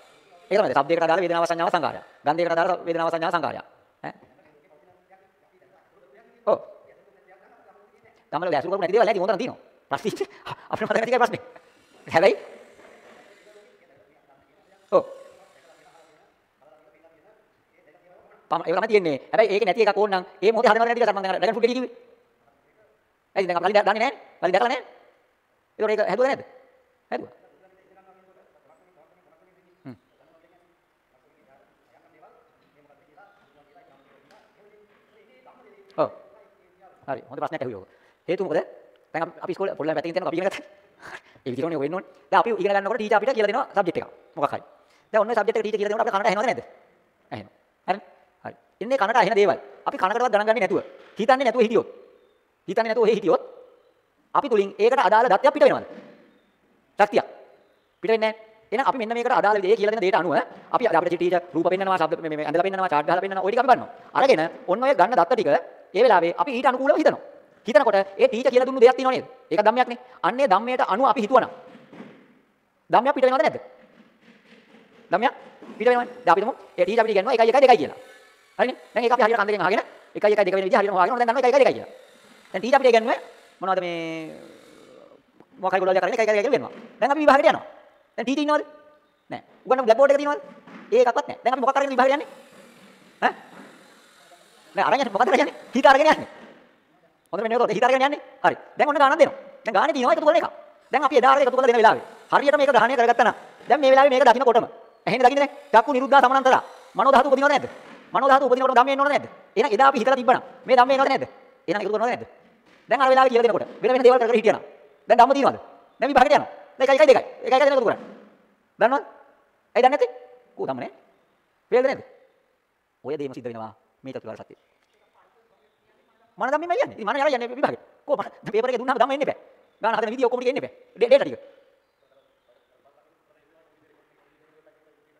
ඒක තමයි. ශබ්දයකට අදාළ වේදනාව සංඥාව සංකාරයක්. ගන්ධයකට අදාළ වේදනාව සංඥාව සංකාරයක්. ඈ. ඔව්. ධම්මවල ඇසුරු කරපු නැති දේවල් නැති හොඳට තියෙනවා. ප්‍රශ්නේ අපිට මතක නැති එකයි ප්‍රශ්නේ. හැබැයි ඔව්. ඒක තමයි තියෙන්නේ. හැබැයි ඒක නැති එකක් ඕන නම් ඒ මොහොතේ හදනවද නැති එකක් මම දැන් ඩ්‍රැගන් ෆෘට් එක කිව්වේ. ඇයි දැන් අපි දන්නේ නැහැ? බලි දැකලා නැහැ. ඒක ඒක හැදුවද නැද්ද? හැදුවා. හ්ම්. ඔව්. හරි. හොඳ ප්‍රශ්නයක් ඇහුවේ ඔක. හේතුව මොකද? දැන් අපි අපි ඉස්කෝලේ පොඩි ළමයි පැත්තකින් තියෙනවා අපි ඉගෙන ගත්තා. (laughs) ඒ විදිහට ඕනේ වෙන්න ඕනේ. දැන් අපි ඉගෙන ගන්නකොට ටීචර් අපිට කියලා දෙනවා සබ්ජෙක්ට් එකක්. මොකක් හරි. දැන් ඔන්න ඔය සබ්ජෙක්ට් එක ටීචර් කියලා දෙනකොට අපිට කනට ඇහෙනවද නැද්ද? ඇහෙනවා. හරි. හරි. ඉන්නේ කනට ඇහෙන දේවල්. අපි කනකටවත් ගණන් ගන්නේ නැතුව. හිතන්නේ නැතුව හිටියොත්. හිතන්නේ නැතුව ඔහේ හිටියොත් අපි තුලින් ඒකට අදාළ දත්යක් පිට වෙනවද? ශක්තියක්. පිට වෙන්නේ නැහැ. එහෙනම් අපි මෙන්න මේකට අදාළ දේ කියලා දෙන දේට අනුව අපි අපිට ටීචර් රූප පෙන්නනවා, ශබ්ද මේ මේ ඇඳලා පෙන්නනවා, චාට් ගහලා පෙන්නනවා, ওই ටික අපි ගන්නවා. අරගෙන ඔන්න ඔය ගන්න දත්ත ටික ඒ වෙලාවේ අපි ඊට අනුකූලව හිතනවා. හිතනකොට ඒ ටීචර් කියලා දුන්නු දෙයක් තියෙනව නේද? ඒක ධම්මයක්නේ. අන්නේ ධම්මයට අනුව අපි හිතුවනම් ධම්මයක් පිට වෙනවද නැද්ද? ධම්මයක් පිට වෙනවනේ. දැන් අපි තුමු ඒ ටීචර් අපිට කියනවා 1 1 2යි කියලා. හරිනේ? දැන් ඒක අපි හරියට කන් දෙකෙන් අහගෙන 1 1 2 වෙන විදිහ හරියටම හොයාගෙන දැන් දන්නවා 1 1 2යි කියලා. දැන් ටීචර් අපිට කියන්නේ මොනවද මේ මොකක් හරි ගොඩක් කරගෙන 1 1 2 කියලා වෙනවා. දැන් අපි විභාගයට යනවා. දැන් ටීචර් ඉන්නවද? නැහැ. උගන්නපු බ්ලැක් බෝඩ් එක තියෙනවද? ඒකක්වත් නැහැ. දැන් අපි මොකක් අරගෙන විභාගයට යන්නේ? ඈ? නෑ අරන් යන්නේ මොකද කරන්නේ? හිත අරගෙන යන්නේ. හොඳට මෙන්න මේක හිත අරගෙන යන්නේ. හරි. දැන් ඔන්න ගානක් දෙනවා. දැන් ගානේ තියෙනවා එකතු කරන එක. දැන් අපි එදා අර එකතු කරලා දෙන වෙලාවේ හරියට මේක ග්‍රහණය කරගත්තා නම් දැන් මේ වෙලාවේ මේක දකින්නකොටම ඇහෙන්නේ දකින්නේ නැහැ. චක්කු නිරුද්ධා සමනන්තර. මනෝ ධාතු උපදිනවද නැද්ද? මනෝ ධාතු උපදිනකොට ධම්මේ එනවද නැද්ද? එහෙනම් එදා අපි හිතලා තිබ්බනම් මේ ධම්මේ එනවද නැද්ද? එහෙනම් එකතු කරනවද නැද්ද? දැන් අර වෙලාවේ කියලා දෙනකොට වෙන වෙන දේවල් කර කර හිටියනම් දැන් ධම්ම තියෙනවද? දැන් විභාගයට යනවා. දැන් 1 1 2යි. 1 1 දෙක එකතු කරන්නේ. දන්නවද? ඇයි දන්නේ නැත්තේ? කෝ ධම්ම නේ? වේද නැද්ද? ඔය දේම සිද්ධ වෙනවා මේ චතුරාර්ය සත්‍යය. මන ධම්මෙම යන්නේ. ඉතින් මන යලා යන්නේ විභාගෙට. කො මන පේපර් එක දුන්නාම ධම්ම එන්නේ බෑ. ගාන හදන විදිය ඔක්කොම ටික එන්නේ බෑ. ඩේටා ටික.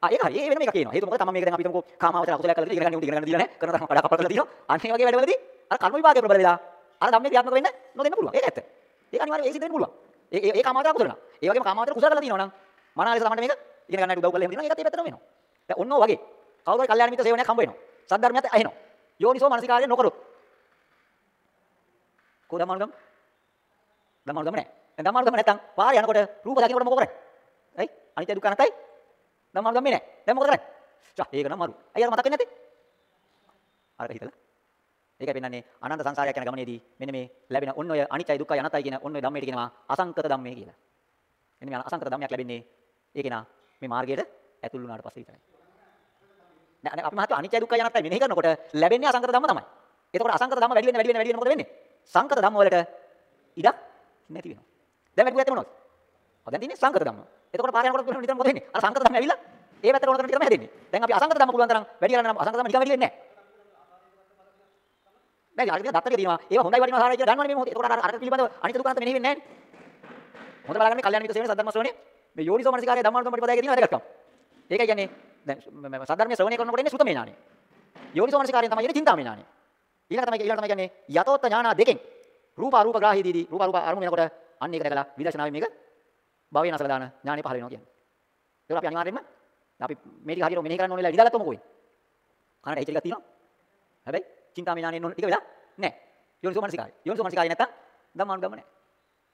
ආ ඒක හරි. ඒ වෙනම එකක් කියනවා. හේතුව මොකද? තමන් මේක දැන් අපි හිතමුකෝ කාමාවචර අකුසලයක් කළා ඉගෙන ගන්න උන් ඉගෙන ගන්න දීලා නැහැ. කරන තරම් කඩා කපලා කරලා තියෙනවා. අන්න ඒ වගේ වැඩවලදී අර කර්ම විභාගයේ ප්‍රබල වෙලා අර ධම්මේ ක්‍රියාත්මක වෙන්න නොදෙන්න පුළුවන්. ඒක ඇත්ත. ඒක අනිවාර්යයෙන් ඒක සිද්ධ වෙන්න පුළුවන්. ඒ ඒ ඒ කාමාවචර අකුසල නම්. ඒ වගේම කාමාවචර කුසල කරලා තියෙනවා නම් මනාලෙස තමන්ට මේක ඉගෙන ගන්නට උදව් කරලා එහෙම දෙනවා. ඒකත් ඒ පැත්තටම වෙනවා. දැන් ඔන්න ඔය වගේ කවුරු හරි කල්යාණ මිත්‍ර සේවනයක් හම්බ වෙනවා. සද්ධර්මයත් ඇහෙනවා. යෝනිසෝ මනසිකාරය නොකරොත්. කො ධම්මානුගම? ධම්මානුගම නැහැ. දැන් ධම්මානුගම නැත්තම් පාරේ යනකොට රූප දකින්නකොට මොකෝ කරන්නේ? ඇයි? අනිත්‍ය දුක්ඛ අනාත්තයි. ධම්මානුගම මේ නැහැ. දැන් මොකද කරන්නේ? චා ඒක නම් මරු. අයිය අර මතක වෙන්නේ නැත්තේ? අරක හිතලා. ඒකයි පෙන්වන්නේ අනන්ත සංසාරයක් යන ගමනේදී මෙන්න මේ ලැබෙන ඔන්න ඔය අනිත්‍යයි දුක්ඛයි අනාත්තයි කියන ඔන්න ඔය ධම්මයට කියනවා අසංකත ධම්මේ කියලා. මෙන්න මේ අසංකත ධම්මයක් ලැබෙන්නේ ඒකේ නා මේ මාර්ගයට ඇතුල් වුණාට පස්සේ විතරයි. නෑ අපි මහත්ව අනිත්‍ය දුක්ඛ අනාත්තයි මෙනෙහි කරනකොට ලැබෙන්නේ අසංකත ධම්ම තමයි. එතකොට අසංකත ධම්ම වැඩි වෙන වැඩි වෙන වැඩි වෙන මොකද වෙන්නේ? සංකත ධම්ම වලට ඉඩක් නැති වෙනවා. දැන් වැඩි ඇත්තේ මොනවද? ආ දැන් තියෙන්නේ සංකත ධම්ම. එතකොට පාර යනකොට නිතර මොකද වෙන්නේ? අර සංකත ධම්ම ඇවිල්ලා ඒ පැත්තට ඕන කරන ටික තමයි හැදෙන්නේ. දැන් අපි අසංකත ධම්ම පුළුවන් තරම් වැඩි කරන්න නම් අසංකත ධම්ම නිකන් වැඩි වෙන්නේ නැහැ. දැන් අර දත්තක තියෙනවා. ඒවා හොඳයි වටිනවා සාරයි කියලා දන්නවනේ මේ මොකද? එතකොට අර අර පිළිබඳව අනිත්‍ය දුක්ඛ අනාත්ත මෙනෙහි වෙන්නේ නැහැ නේ. හොඳ බලන්න මේ කල්යාණ මිත්‍ර සේවනේ සද්ධර්ම ශ්‍රවණේ මේ යෝනිසෝ මනසිකාරයේ ධම්මානුසම ප්‍රතිපදාවේ තියෙන වැදගත්කම. ඒකයි කියන්නේ දැන් සද්ධර්මයේ ශ්‍රවණය කරනකොට එන්නේ සුතමේ ඥානෙ. යෝනිසෝ මනසිකාරයෙන් තමයි එන්නේ චින්තාමේ ඥානෙ. ඊළඟ තමයි ඊළඟ තමයි කියන්නේ යතෝත්ත ඥාන දෙකෙන් රූප අරූප ග්‍රාහීදීදී රූප අරූප අරමුණ වෙනකොට අන්න ඒක දැකලා විදර්ශනාවේ මේක භවයෙන් අසල දාන ඥානෙ පහළ වෙනවා කියන්නේ. ඒක අපි අනිවාර්යයෙන්ම අපි මේ ටික හරියට මෙනෙහි කරන්න ඕනේ ඉඳලා ඉඳගත්තොම කොයි. කනට ඇහිච්ච ටිකක් තියෙනවා. හැබැයි චින්තාමේ ඥානෙ එන්න ටික වෙලා නැහැ. යෝනිසෝ මනසිකාරය. යෝනිසෝ මනසිකාරය නැත්තම් ධම්මානුගම නැහැ.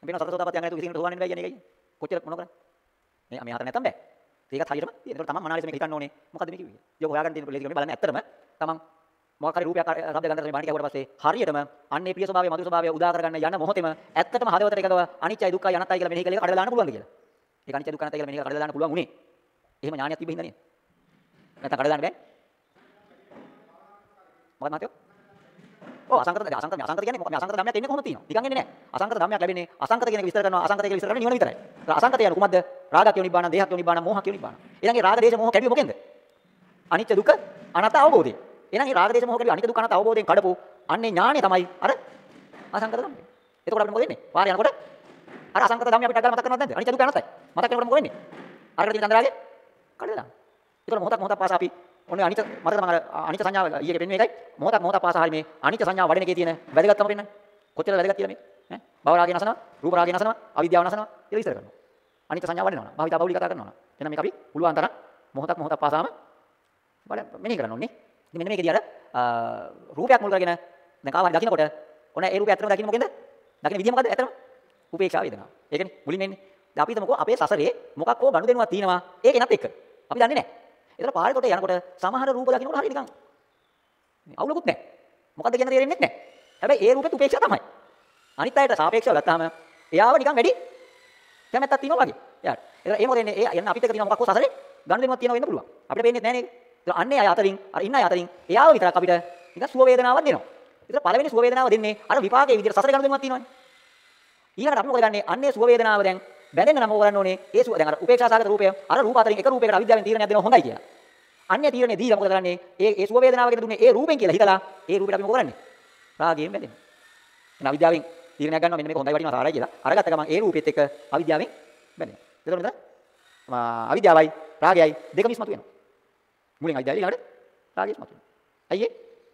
අපි වෙන සතරසෝතාපත් යන හැටු කිසිකට හොවන්නේ බෑ කියන්නේ ඒකයි. කොච්චර මොන කරන්නේ? මේ මේ හතර නැත්තම් බෑ. ඒකත් හරියටම තියෙන. ඒකට තමන් මනාලෙස මේක හිතන්න ඕනේ. මොකද්ද මේ කිව්වේ? යෝග හොයාගන්න තියෙන ලේසි ක්‍රමේ බලන්න ඇත්තටම තමන් මොකක් හරි රූපයක් ශබ්ද ගන්ධ රස බාහිර කියවට පස්සේ හරියටම අන්නේ ප්‍රිය ස්වභාවය මధుර ස්වභාවය උදා කරගන්න යන මොහොතේම ඇත්තටම හදවතට එකගව අනිත්‍යයි දුක්ඛයි අනත්තයි කියලා මෙනෙහි කළේ කඩලා දාන්න පුළුවන්ද කියලා. ඒක අනිත්‍ය දුක්ඛ අනත්තයි කියලා මෙනෙහි කඩලා දාන්න පුළුවන් උනේ. එහෙම ඥානයක් තිබෙ හින්දා නේද? නැත්නම් කඩලා දාන්න බෑ. මොකක්ද මාතයෝ? ඔව් අසංකත අසංකත අසංකත කියන්නේ මොකක්ද? අසංකත ධර්මයක් එන්නේ කොහොමද තියෙනවා? නිකන් එන්නේ නැහැ. අසංකත ධර්මයක් ලැබෙන්නේ අසංකත කියන එක විස්තර කරනවා අසංකත කියලා විස්තර කරන්නේ නිවන විතරයි. අසංකත කියන්නේ කුමක්ද? රාගක් යෝනිබාන, දේහක් යෝනිබාන, මොහක් යෝනිබාන. ඊළඟේ රාග දේශ මොහ කැඩුවේ මොකෙන්ද? අනිත්‍ය දුක අනාත්ම අවබෝධය. එහෙනම් මේ රාග දේශ මොහ කැඩුවේ අනිත්‍ය දුක අනාත්ම අවබෝධයෙන් කඩපු අන්නේ ඥාණය තමයි අර අසංකත ධම්මය. එතකොට අපිට මොකද වෙන්නේ? පාරේ යනකොට අර අසංකත ධම්මය අපිට අගල මතක කරනවද නැද්ද? අනිත්‍ය දුක අනාත්මයි. මතක කරනකොට මොකද වෙන්නේ? අරකට තියෙන චන්ද්‍රාගේ කඩලා දානවා. ඒතකොට මොහොතක් මොහොතක් පාසා අපි ඔන්න අනිත් මතකද මම අනිත් සංඥාව ඊයේ පෙන්වන්නේ ඒකයි. මොහොතක් මොහොතක් පාසා හරි මේ අනිත් සංඥාව වඩන එකේ තියෙන වැදගත්කම පෙන්වන්නේ. කොච්චර වැදගත් කියලා මේ. ඈ භව රාගය නසනවා, රූප රාගය නසනවා, අවිද්‍යාව නසනවා කියලා විස්තර කරනවා. අනිත් සංඥාව වඩනවා. භාවිතා බෞලික කතා කරනවා. එහෙනම් මේක අපි පුළුවන් තරම් මොහොතක් මොහොතක් පාසාම වඩ මෙනෙහි කරන්න ඕනේ. ඉතින් මෙන්න මේකේදී අර රූපයක් මුල් කරගෙන දැන් කාව හරි දකින්නකොට ඔන්න ඒ රූපය ඇත්තටම දකින්න මොකෙන්ද? දකින්න විදිය මොකද්ද? ඇත්තටම උපේක්ෂා වේදනාව. ඒකනේ මුලින් එන්නේ. දැන් අපි හිතමුකෝ අපේ සසරේ මොකක් හෝ ගනුදෙනුවක් තියෙනවා. ඒකෙනත් එක්ක. අපි දන්නේ නැහැ. ඒතර පාරේ කොට යනකොට සමහර රූප දකින්නකොට හරිය නිකන් අවුලකුත් නැහැ. මොකද්ද කියන තේරෙන්නේ නැහැ. හැබැයි ඒ රූපෙත් උපේක්ෂා තමයි. අනිත් අයට සාපේක්ෂව ගත්තාම එයාව නිකන් වැඩි කැමැත්තක් තියෙනවා වගේ. එයාට. ඒතර ඒ මොකද එන්නේ? ඒ යන්න අපිත් එක්ක තියෙන මොකක් හෝ සසරේ ගනුදෙනුවක් තියෙනවා වෙන්න පුළුවන්. අපිට පේන්නේ නැහැ නේද? ඒතර අන්නේ අය අතරින් අර ඉන්න අය අතරින් එයාව විතරක් අපිට නිකන් සුව වේදනාවක් දෙනවා. ඒතර පළවෙනි සුව වේදනාව දෙන්නේ අර විපාකයේ විදිහට සසරේ ගනුදෙනුවක් තියෙනවානේ. ඊළඟට අපි මොකද ගන්නෙ? අන්නේ සුව වේදනාව දැන් බැඳෙන්න නම් මොකද කරන්න ඕනේ? ඒ සුව දැන් අර උපේක්ෂා සාගත රූපය අර රූප අතරින් එක රූපයකට අවිද්‍යාවෙන් තීරණයක් දෙනවා හොඳයි කියලා. අන්නේ තීරණේ දීලා මොකද කරන්නේ? ඒ ඒ සුව වේදනාවකට දුන්නේ ඒ රූපෙන් කියලා හිතලා ඒ රූපෙට අපි මොකද කරන්නේ? රාගයෙන් බැඳෙනවා. එහෙනම් අවිද්‍යාවෙන් තීරණයක් ගන්නවා මෙන්න මේක හොඳයි වටිනවා සාරයි කියලා. අරගත්ත ගමන් ඒ රූපෙත් එක්ක අවිද්‍යාවෙන් බැඳෙනවා. එතකොට මෙතන අවිද්‍යාවයි රාගයයි දෙකම ඉස්මතු වෙනවා. මුලින් අවිද්‍යාවයි ඊළඟට රාගය ඉස්මතු වෙනවා. ඇයි ඒ?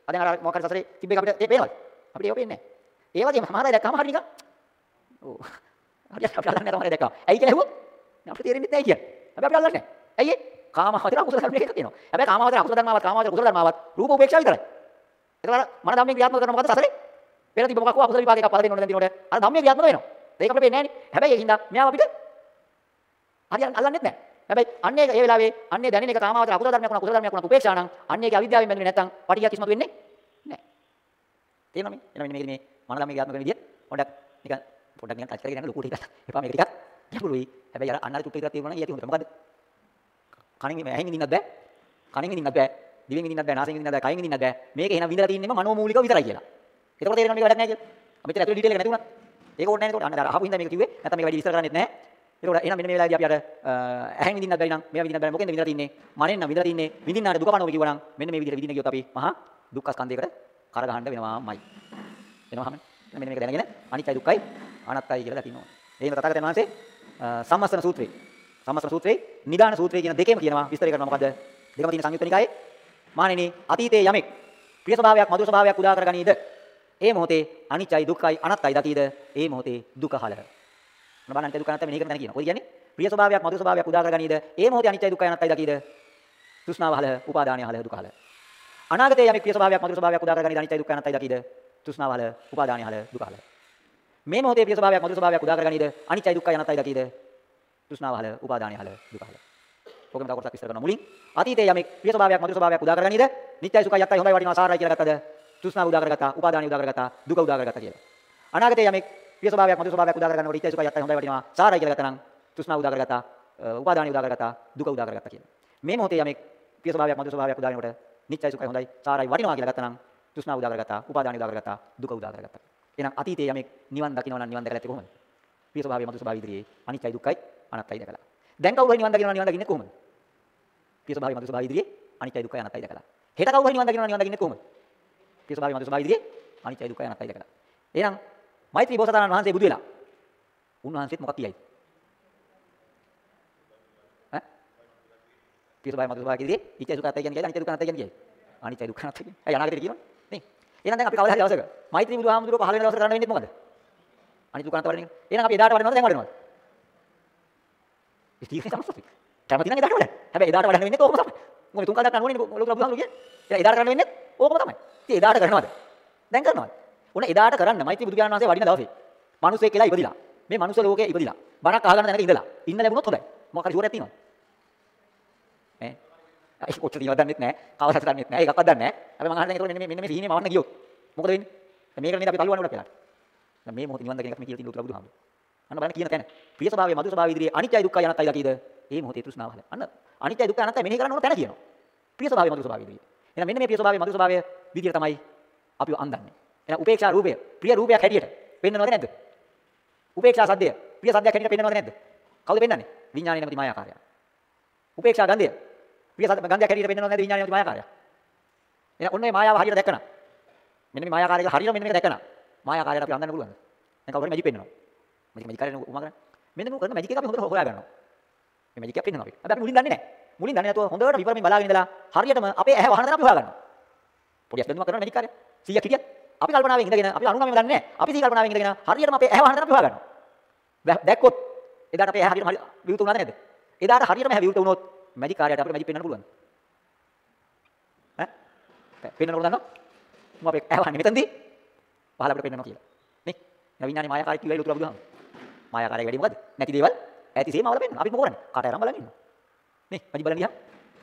අද අර මොකක් හරි සසරේ තිබ්බ එක අපිට ඒ පේනවද? අපිට ඒක පේන්නේ නැහැ. ඒ වගේම සමහර අය දැක්කම හරි නිකන් ඔව්. හරියට අපි අල්ලන්නේ නැහැ තමයි දැක්කම. ඇයි කියලා ඇහුවොත් අපිට තේරෙන්නේ නැහැ කියන්නේ. හැබැයි අපිට අල්ලන්නේ නැහැ. ඇයි ඒ? කාමාවචර අකුසල ධර්ම එකක් තියෙනවා. හැබැයි කාමාවචර අකුසල ධර්මාවත් කාමාවචර කුසල ධර්මාවත් රූප උපේක්ෂා විතරයි. ඒතකොට මන ධම්මේ ක්‍රියාත්මක කරන මොකද සසරේ? පෙර තිබ්බ මොකක් හෝ අකුසල විපාකයක් පළ දෙන්න ඕන දැන් තිනකොට අර ධම්මේ ක්‍රියාත්මක වෙනවා. ඒක අපිට පේන්නේ නැහැ නේ. හැබැයි ඒකින්ද මෙයාව අපිට හරියට අල්ලන්නෙත් නැහැ. හැබැයි අන්න ඒක ඒ වෙලාවේ අන්නේ දැනෙන එක කාමාවචර අකුසල ධර්මයක් වුණා කුසල ධර්මයක් වුණා උපේක්ෂා නම් අන්න ඒක අවිද්‍යාවෙන් බැඳෙන්නේ නැත්නම් පටිගයක් ඉස්මතු වෙන්නේ නැහැ. තේරෙනවද මේ? එන මෙන්න මේක මේ මන ධම්මේ ක්‍රියාත්මක වෙන විදිය පොඩ්ඩක් නිකන් පොඩ්ඩක් නිකන් ටච් කරගෙන යන ලොකුට හිතන්න. එපා මේක ටිකක් ගැඹුරුයි. හැබැයි අර අන්නර චුට්ට විතරක් තියෙනවා නම් ඊට හොඳ. මොකද? කණින් ඇහෙන් ඉඳින්නත් බෑ. කණින් ඉඳින්නත් බෑ. දිවෙන් ඉඳින්නත් බෑ. නාසයෙන් ඉඳින්නත් බෑ. කයෙන් ඉඳින්නත් බෑ. මේක එහෙනම් විඳලා තියෙන්නේම මනෝමූලිකව විතරයි කියලා. ඒකෝට තේරෙනවද මේක වැඩක් නැහැ කියලා? අපිට ඇතුළේ ඩීටේල් එක නැති වුණා. ඒක ඕනේ නැහැ නේද? අන්න අර අහපු හින්දා මේක කිව්වේ. නැත්නම් මේක වැඩි විස්තර කරන්නේත් නැහැ. ඒකෝට එහෙනම් මෙන්න මේ වෙලාවේදී අපි අර ඇහෙන් විඳින්නත් බැරි නම් මේවා විඳින්නත් බැරි මොකෙන්ද විඳලා තින්නේ? මනෙන් නම් විඳලා තින්නේ. විඳින්නාට දුක පනෝක කිව්වනම් මෙන්න මේ විදිහට විඳින්න ගියොත් අපි මහා දුක්ඛ ස්කන්ධයකට කර ගහන්න වෙනවාමයි. වෙනවාම. මෙන්න මේක දැනගෙන අනිත්‍යයි දුක්ඛයි අනාත්තයි කියලා දකින්න ඕනේ. එහෙම තථාගතයන් වහන්සේ සම්මස්තන සූත්‍රේ සම්මස්තන සූත්‍රේ නිදාන සූත්‍රේ කියන දෙකේම කියනවා විස්තර කරනවා මොකද්ද? දෙකම තියෙන සංයුත්ත නිකායේ මානෙනි අතීතයේ යමෙක් ප්‍රිය ස්වභාවයක් මధుර ස්වභාවයක් උදා කරගනීද? ඒ මොහොතේ අනිත්‍යයි දුක්ඛයි අනාත්තයි දකීද? ඒ මොහොතේ දුක හල. ඔන්න බලන්න අනිත්‍ය දුක්ඛ අනාත්ම මෙනෙහි කරන තැන කියනවා. කොයි කියන්නේ? ප්‍රිය ස්වභාවයක් මధుර ස්වභාවයක් උදා කරගනීද? ඒ මොහොතේ අනිත්‍ය දුක්ඛ අනාත්මයි දකීද? තෘෂ්ණාව හල, උපාදානය හල, දුක හල. අනාගතයේ යමෙක් ප්‍රිය ස්වභාවයක් මధుර ස්වභාවයක් උදා කරගනීද? අනිත්‍ය දුක්ඛ අනාත්මයි දකීද? තෘෂ්ණාව හල, උපාදානය හල, දුක හල. මේ මොහොතේ ප්‍රිය ස්වභාවයක් මధుර ස්වභාවයක් උදා කරගනීද? අනිත්‍ය දුක්ඛ අනාත්මයි දකීද? තෘෂ්ණාව හල, උපාදානය හල, දුක හල. ඕකම තව කොටසක් විස්තර කරනවා මුලින්. අතීතයේ යමෙක් ප්‍රිය ස්වභාවයක් මధుර ස්වභාවයක් උදා කරගනීද? නිත්‍යයි සුඛයි යත්තයි හොඳයි වටිනවා සාරයි කියලා ගත්තද? තෘෂ්ණාව උදා කරගත්තා, උපාදානය උදා කරගත්තා, දුක උදා කරගත්තා කියලා. අනාගතයේ යමෙක් ප්‍රිය ස්වභාවයක් මధుර ස්වභාවයක් උදා කරගන්නකොට ඉච්ඡයි සුඛයි යත්තයි හොඳයි වටිනවා සාරයි කියලා ගත්තා නම් තෘෂ්ණාව උදා කරගත්තා උපාදානිය උදා කරගත්තා දුක උදා කරගත්තා කියලා. මේ මොහොතේ යමෙක් ප්‍රිය ස්වභාවයක් මధుර ස්වභාවයක් උදා කරනකොට නිච්ඡයි සුඛයි හොඳයි සාරයි වටිනවා කියලා ගත්තා නම් තෘෂ්ණාව උදා කරගත්තා උපාදානිය උදා කරගත්තා දුක උදා කරගත්තා. එහෙනම් අතීතයේ යමෙක් නිවන් දකිනවා නම් නිවන් දැකලා ඇත්තේ කොහොමද? ප්‍රිය ස්වභාවයේ මధుර ස්වභාවය ඉදිරියේ අනිත්‍යයි දුක්ඛයි අනත්තයි දැකලා. දැන් කවුරු හරි නිවන් දකිනවා නිවන් දකින්නේ කොහොමද? ප්‍රිය ස්වභාවයේ මధుර ස්වභාවය ඉදිරියේ අනිත්‍යයි දුක්ඛයි අනත්තයි දැකලා. හෙට කවුරු හරි නිවන් දකිනවා නිවන් දකින්නේ කොහොමද? ප්‍රිය ස්වභාවයේ මధుර ස්වභාවය ඉදිරියේ අනිත්‍යයි දුක්ඛයි අනත්තයි දැකලා. එහෙනම් මෛත්‍රී බෝසතාණන් වහන්සේ බුදු වෙලා. උන්වහන්සේත් මොකක් කියයිද? ඈ? ප්‍රිය ස්වභාවය මధుර ස්වභාවය ඉදිරියේ ඉච්ඡා සුඛ අනාත්තයි කියන්නේ අනිත්‍ය දුක්ඛ අනාත්තයි කියන්නේ. අනිත්‍ය දුක්ඛ අනාත්තයි කියන්නේ. ඇයි අනාගතේට කියනවා? නේ. එහෙනම් දැන් අපි කවදා හරි දවසක මෛත්‍රී බුදුහාමුදුරුවෝ පහළ වෙන දවසට කරන්න වෙන්නේ මොකද? අනිත්‍ය දුක්ඛ අනාත්ත වඩන එක. එහෙනම් අපි එදාට වඩනවද දැන් වඩනවද? ඒ තීරණය තමයි අපි. කැමති නම් එදාට වඩන්න. හැබැයි එදාට වඩන්න වෙන්නේ කොහොමද තමයි? මොකද තුන් කාලයක් කරන්න ඕනේ ලොකු බුදුහාමුදුරුවෝ කියන්නේ. එදාට කරන්න වෙන්නේ ඕකම තමයි. ඉතින් එදාට කරනවද? දැන් කරනවද? ඕන එදාට කරන්න මෛත්‍රී බුදු පියාණන් වහන්සේ වඩින දවසේ. මිනිස්සේ කියලා ඉපදිලා. මේ මිනිස් ලෝකේ ඉපදිලා. බණක් අහගන්න තැනක ඉඳලා. ඉන්න ලැබුණොත් හොඳයි. මොකක් හරි ෂුවරයක් තියෙනවද? ඈ. අයි කොච්චර දිනවද දන්නෙත් නැහැ. කවදාවත් දන්නෙත් නැහැ. ඒකක්වත් දන්නේ නැහැ. අපි මං අහන දැන් ඒතකොට මෙන්න මේ මෙන්න මේ සීනේ මවන්න ගියොත්. මොකද වෙන්නේ? මේකට නේද අපි තල්ලුවන්නේ උඩ කියලා. දැන් මේ මොහොතේ නිවන් දකින්න එකක් මේ කියලා තියෙන උතුල බුදුහාමුදුරුවෝ. අන්න බලන්න කියන තැන. ප්‍රිය ස්වභාවය මధుර ස්වභාවය ඉදිරියේ අනිත්‍යයි දුක්ඛයි අනත්තයි දකීද? ඒ මොහොතේ තෘෂ්ණාව හැල. අන්න අනිත්‍යයි දුක්ඛයි අනත්තයි මෙනෙහි කරන්න ඕන තැන කියනවා. ප්‍රිය ස්වභාවය මధుර ස්වභාවය ඉදිරියේ. එහෙනම් මෙන්න මේ ප්‍රිය ස්වභාවය මధుර ස්වභාවය විදියට තමයි අපිව අඳන්නේ. එහෙනම් උපේක්ෂා රූපය ප්‍රිය රූපයක් හැටියට පෙන්වනවද නැද්ද? උපේක්ෂා සද්දය ප්‍රිය සද්දයක් හැටියට පෙන්වනවද නැද්ද? කවුද පෙන්වන්නේ? විඥානයේ නැමැති මායාකාරය. උපේක්ෂා ගන්ධය ප්‍රිය සද්ද ගන්ධයක් හැටියට පෙන්වනවද නැද්ද විඥානයේ නැමැති මායාකාරය? එහෙනම් ඔන්න මේ මායාව හරියට දැක්කනා. මෙන්න මේ මායාකාරය හරියට මෙන්න මේක දැක්කනා. මායාකාරයට අපි අන්දන්න පුළුවන්ද? දැන් කවුරු මැජික් පෙන්වනවා. මැජික් මැජික් කරගෙන උමා කරන්නේ. මෙන්න මේ කරන මැජික් එක අපි හොඳට හොයා ගන්නවා. මේ මැජික් එක පෙන්වනවා අපි. හැබැයි අපි මුලින් දන්නේ නැහැ. මුලින් දන්නේ නැතුව හොඳට විපරමින් බලාගෙන ඉඳලා හරියටම අපේ ඇහැ වහන තැන අපි හොයාගන්නවා. පොඩි අස්බැඳුමක් කරනවා මැජික් කාර්යය. 100ක් හිටියත් අපි කල්පනාවෙන් ඉඳගෙන අපි අනුගමනය දන්නේ නැහැ. අපි 100 කල්පනාවෙන් ඉඳගෙන හරියටම අපේ ඇහැ වහන තැන අපි හොයාගන්නවා. දැක්කොත් එදාට අපේ ඇහැ හරියටම විවෘත වුණාද නැද්ද? එදාට හරියටම ඇහැ විවෘත වුණොත් මැජික් කාර්යයට අපිට මැජික් පෙන්වන්න පුළුවන්ද? ඈ? පෙන්වන්න පුළුවන්ද? මම අපේ ඇහැ වහන්නේ මෙතනදී පහල අපිට පෙන්වනවා කියලා. නේ? එන විඥානේ මායාකාරී කිව්වයි ලොකුලා බුදුහාම. මායාකාරී වැඩි මොකද්ද? නැති දේවල් ඇති සේම අවල පෙන්වනවා. අපිත් මොකද කරන්නේ? කාට අරන් බලන් ඉන්නවා. නේ? මැජික් බලන් ගියා.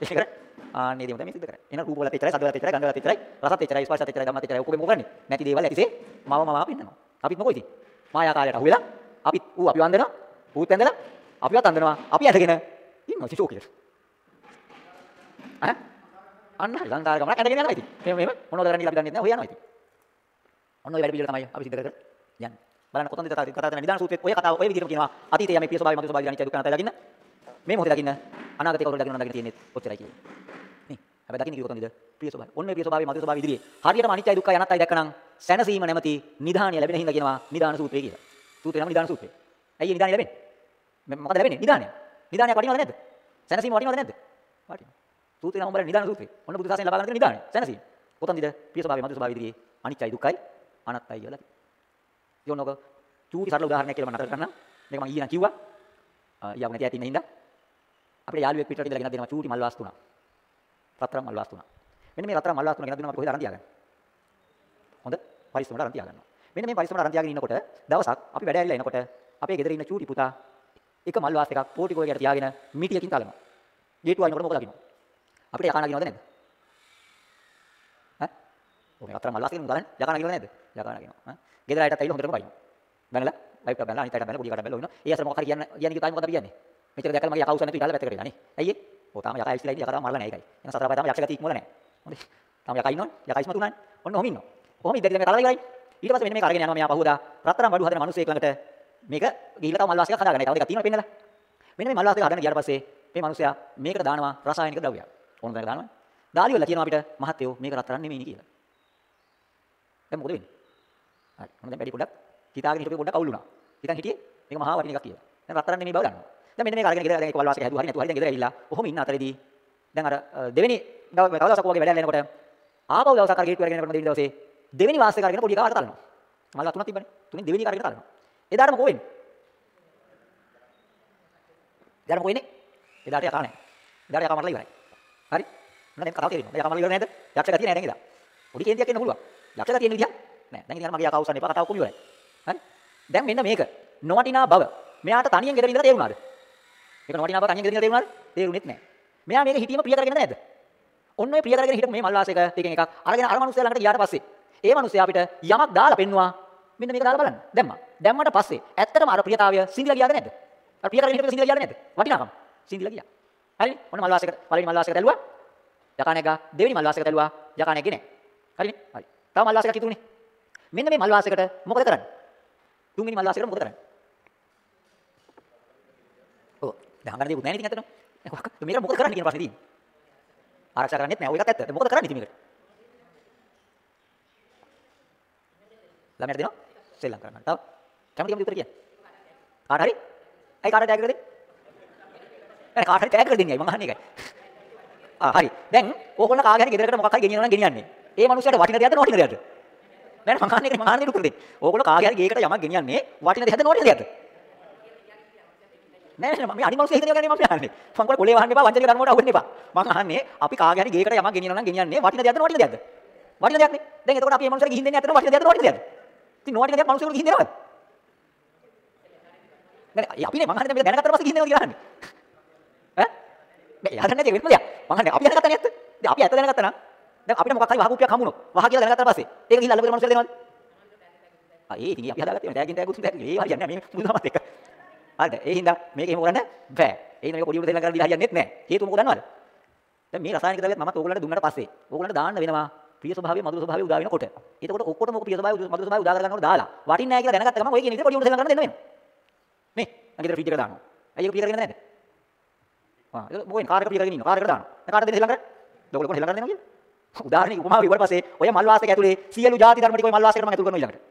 ඒක කරන්නේ. ආන්නේ දේ තමයි මේ සිද්ධ කරන්නේ. එහෙනම් රූප වලත් එච්චරයි, සද්ද වලත් එච්චරයි, ගන්ධ වලත් එච්චරයි, රසත් එච්චරයි, ස්පර්ශත් එච්චරයි, ධම්මත් එච්චරයි. ඔක්කොම මොකද කරන්නේ? නැති දේවල් ඇතිසේ මම මම පෙන්වනවා. අපිත් මොකෝ ඉතින්? මායාකාරයට අහු වෙලා අපිත් ඌ අපි වන්දනවා, ඌත් ඇඳලා අපිවත් අඳනවා. අපි ඇඳගෙන ඉන්නවා ෂෝකේට. ඈ? අන්න හරි සංකාර ගමනක් ඇඳගෙන යනවා ඉතින්. මෙහෙම මෙහෙම මොනවද කරන්නේ කියලා අපි දන්නේ නැහැ. ඔය යනවා ඉතින්. ඔන්න ඔය වැඩ පිළිවෙල තමයි අපි සිද්ධ කර කර යන්නේ. බලන්න කොතනද කතා කතා කරන නිදාන සූත්‍රයේ ඔය කතාව ඔය විදිහටම කියනවා. අතීතයේ යමේ ප්‍රිය ස්වභාවය මధుර ස්වභාවය අනිත්‍ය දුක්ඛ අනාත්මය දකින්න. මේ මොහොතේ දකින්න. අනාගතේ කවුරුද දකින්න දකින්න තියෙන්නේ ඔච්චරයි කියන්නේ. නේ. හැබැයි දකින්න කිව්ව කොතනද? ප්‍රිය ස්වභාවය. ඔන්න ඔය ප්‍රිය ස්වභාවය මధుර ස්වභාවය ඉදිරියේ. හරියටම අනිත්‍යයි දුක්ඛයි අනාත්තයි දැක්කනම් සැනසීම නැමැති නිධානිය ලැබෙන හින්දා කියනවා නිදාන සූත්‍රය කියලා. සූත්‍රේ නම නිදාන සූත්‍රය. ඇයි නිදානිය ලැබෙන්නේ? මොකද ලැබෙන්නේ? නිදානිය. නිදානියක් වටිනවද නැද්ද? සැනසීම වටිනවද නැද්ද? වටිනවා. සූත්‍රේ නම බලන්න නිදාන සූත්‍රය. ඔන්න බුදු සාසනය ලබා ගන්න නිදානිය. සැනසීම. කොතනද ප්‍රිය ස්වභාවය මధుර ස්වභාවය ඉදිරියේ අනිත්‍යයි දුක්ඛයි අනාත්තයි කියලා. යෝනක චූටි සරල උදාහරණයක් කියලා මම නතර කරන්නම්. මේක මම ඊයේ නම් කිව්වා. ඊයව නැති ඇති ඉන්න හින්දා. අපේ යාළුවෙක් පිටරට ඉඳලා ගෙනත් දෙනවා චූටි මල් වාස් තුනක්. රත්තරන් මල් වාස් තුනක්. මෙන්න මේ රත්තරන් මල් වාස් තුන ගෙනත් දෙනවා අපි කොහෙද අරන් තියාගන්නේ. හොඳ පරිස්සමට අරන් තියාගන්නවා. මෙන්න මේ පරිස්සමට අරන් තියාගෙන ඉන්නකොට දවසක් අපි වැඩ ඇරිලා එනකොට අපේ ගෙදර ඉන්න චූටි පුතා එක මල් වාස් එකක් පෝටිකෝයකට තියාගෙන මිටියකින් තලනවා. ගේට්ටුව අයිනකොට මොකද ලගිනවා? අපිට යකා නගිනවද නැද්ද? ඈ? ඔය රත්තරන් මල් වාස් එකෙන් බලන්න යකා නගිනවද නැද්ද? යකා නගිනවා. ඈ? ගෙදර අයටත් ඇවිල්ලා හොඳටම බයිනවා. බැනලා ලයිව් එක බැනලා අනිත් අයට බැනලා පොඩි කට බැනලා ඉන්නවා. ඒ අතර මොකක් හරි කියන්න කියන්නේ කිව්වයි මොකද අපි කියන්නේ? මෙච්චර දැකලා මගේ යකා උස්සන්න නැතුව ඉඳලා පැත්තකට වෙලා නේ. ඇයි ඒ? ඔය තාම යකා ඇවිල්ලා ඉන්නේ යකා තාම මරලා නැහැ ඒකයි. එහෙනම් සතර පය තාම යක්ෂ ගතිය ඉක්මවලා නැහැ. හොඳයි. තාම යකා ඉන්නවනේ. යකා ඉස්මතු නැහැ. ඔන්න ඔහොම ඉන්නවා. ඔහොම ඉඳලා මේ කරලා ඉවරයි. ඊට පස්සේ මෙන්න මේක අරගෙන යනවා මෙයා පහුවදා රත්තරන් බඩු හදන මිනිස්සෙක් ළඟට මේක ගිහිල්ලා තව මල් වාස් එකක් හදාගන්න. තව දෙකක් තියෙනවා පෙන්නලා. මෙන්න මේ මල් වාස් එක හදන්න ගියාට පස්සේ මේ මිනිස්සයා මේකට දානවා රසායනික ද්‍රව්‍යයක්. ඕන දෙයක් දානවා. දාලි වල කියනවා අපිට මහත්යෝ මේක රත්තරන් නෙමෙයි කියලා. දැන් මොකද වෙන්නේ? හරි. මොන දැන් වැඩි පොඩ්ඩක් හිතාගෙන හිටපේ පොඩ්ඩක් අවුල් වුණා. හිතන් හිටියේ මේක මහා වටින එකක් කියලා. දැන් රත්තරන් නෙමෙයි බව දන්නවා. දැන් මෙන්න මේක අරගෙන ගෙදර දැන් එක්ක වල්වාසික හැදුවා. හරි නැතුව හරි දැන් ගෙදර ඇවිල්ලා ඔහොම ඉන්න අතරේදී දැන් අර දෙවෙනි දවසක් වගේ වැඩ යනකොට ආපහු දවසක් අර ගේට්ටු අරගෙන යනකොට දෙවෙනි දවසේ දෙවෙනි වාසික අරගෙන පොඩි කාරකට තරනවා මල්ලා තුනක් තිබ්බනේ. තුනේ දෙවෙනි එක අරගෙන තරනවා එදාටම කොහෙ වෙන්නේ? එදාටම කොහෙ ඉන්නේ? එදාට යකා නැහැ. එදාට යකා මරලා ඉවරයි. හරි. මම දැන් කතාව තේරෙනවා යකා මරලා ඉවර නැද්ද? යක්ෂ ගතිය නැහැ දැන් එදා පොඩි කේන්තියක් එන්න පුළුවන්. යක්ෂ ගතිය එන්න විදියක් නැහැ. දැන් ඉතින් මගේ යකා උස්සන්න එපා කතාව කොහොම ඉවරයි? හරි. දැන් මෙන්න මේක. නොවටිනා බව. මෙයාට තනියෙන් ගෙදර ඉඳලා තේරුණාද? මේක නොවටිනා බව තනියෙන් ගෙදර ඉඳලා තේරුණාද? තේරුණෙත් නැහැ. මෙයා මේක හිතීම ප්‍රිය කරගෙන නැද්ද? ඔන්න ඔය ප්‍රිය කරගෙන හිටපු මේ මල් වාසයක ටිකෙන් එකක් අරගෙන අර මනුස්සයා ළඟට ගියාට පස්සේ ඒ මනුස්සයා අපිට යමක් දාලා පෙන්නවා. මෙන්න මේක දාලා බලන්න. දැම්මා. දැම්මට පස්සේ ඇත්තටම අර ප්‍රියතාවය සිඳිලා ගියාද නැද්ද? අර ප්‍රිය කරගෙන හිටපු සිඳිලා ගියාද නැද්ද? වටිනාකම. සිඳිලා ගියා. හරි. ඔන්න මල් වාසයක පළවෙනි මල් වාසයක දැල්ුවා යකාණේ ගා දෙවෙනි මල් වාසයක දැල්ුවා යකාණේ ගේ නැහැ හරිනේ හරි. තව මල් වාසයක ඉතුරුනේ මෙන්න මේ මල් වාසයකට මොකද කරන්නේ? තුන්වෙනි මල් වාසයකට මොකද කරන්නේ ඔව් දැන් හංගන දෙයක් නැහැ නේ ඉතින් ඇත්තටම මේක මොකද කරන්නේ කියන ප්‍රශ්නේ තියෙන්නේ ආරක්ෂා කරන්නේත් නැහැ. ඔය එකත් ඇත්ත. මොකද කරන්නේ ඉතින් මේකට? ළමයට දෙනවා සෙල්ලම් කරන්න. තව කැමති කැමති උත්තර කියන්න. කාට හරි? ඇයි කාට ටැග් කරලා දෙන්නේ? නෑ කාට හරි ටැග් කරලා දෙන්නේ මං අහන්නේ ඒකයි. ආ හරි. දැන් ඕගොල්ලෝ කාගේ හරි ගෙදරකට මොකක් හරි ගෙනියනවා නම් ගෙනියන්නේ. ඒ මනුස්සයාට වටින දෙයක්ද නොවටින දෙයක්ද? නෑ මං අහන්නේ මං අහන්නේ උත්තර දෙන්න. ඕගොල්ලෝ කාගේ හරි ගේකට යමක් ගෙනියන්නේ වටින දෙයක්ද නොවටින දෙයක්ද? නෑ නෑ මම අනිත් මිනිස්සු හිතන එක නෙමෙයි මම අහන්නේ. මම කොහේ කොලේ වහන්න එපා වංචනික ධර්ම වලට අහුවෙන්න එපා. මම අහන්නේ අපි කාගේ හරි ගේකට යමක් ගෙනියනවා නම් ගෙනියන්නේ වටින දෙයක්ද නොවටින දෙයක්ද? වටින දෙයක් නේ. දැන් එතකොට අපි මේ මිනිස්සුන්ට ගිහින් දෙන්නේ ඇත්තටම වටින දෙයක්ද නොවටින දෙයක්ද? ඉතින් නොවටින දෙයක් මිනිස්සුන්ට ගිහින් දෙනවද? නෑ අපිනේ මං අහන්නේ මේක දැනගත්තට පස්සේ ගිහින් දෙනවා කියලා අහන්නේ. ඈ? නෑ එයා දන්නේ නැති වෙනම දෙයක්. මං අහන්නේ අපි දැනගත්තා නේ ඇත්ත. දැන් අපි ඇත්ත දැනගත්තා නම් දැන් අපිට මොකක් හරි වහකුප්පියක් හම්බුනොත් වහ කියලා දැනගත්තාට පස්සේ ඒක ගිහින් අල්ලපු මිනිස්සුන්ට දෙනවද? ආ ඒ ඉතින් අපි හදාගත්තේ ටැගින් ටැග් උතුම් ටැග් ඒ හරියන්නේ නෑ මේ මුදුමත් එක්ක. හරිද? ඒ හින්දා මේක එහෙම කරන්න බෑ. ඒ හින්දා මේක පොඩි උඩ තෙල්ලම් කරලා දීලා හරියන්නේත් නෑ. හේතුව මොකද දන්නවද? දැන් මේ රසායනික ද්‍රව්‍යත් මමත් ඕගොල්ලන්ට දුන්නාට පස්සේ ඕගොල්ලන්ට දාන්න වෙනවා ප්‍රිය ස්වභාවය මధుර ස්වභාවය උදා වෙනකොට. එතකොට ඔක්කොටම ඔක ප්‍රිය ස්වභාවය මధుර ස්වභාවය උදා කරගන්නකොට දාලා වටින්නේ නෑ කියලා දැනගත්ත ගමන් ඔය කියන විදිහට පොඩි උඩ තෙල්ලම් කරන්න දෙන්න වෙනවා. නේ? අගේතර ෆ්‍රිජ් එකට දානවා. ඇයි ඒක ප්‍රිය කරගෙන නැද්ද? ආ ඒක මොකෙන් කාර් එක ප්‍රිය කරගෙන ඉන්නවා. කාර් එකට දානවා. දැන් කාටද තෙල්ලම් කරන්නේ? ඔයගොල්ලෝ කොහොමද තෙල්ලම් කරන්නේ කියලා? උදාහරණයක් උපමාව ඉවර පස්සේ ඔය මල් වාසයක ඇතුලේ සියලු ಜಾති ධර්ම ටික ඔය මල් වාසයකට මම ඇතුල් කරනවා ඊළඟට.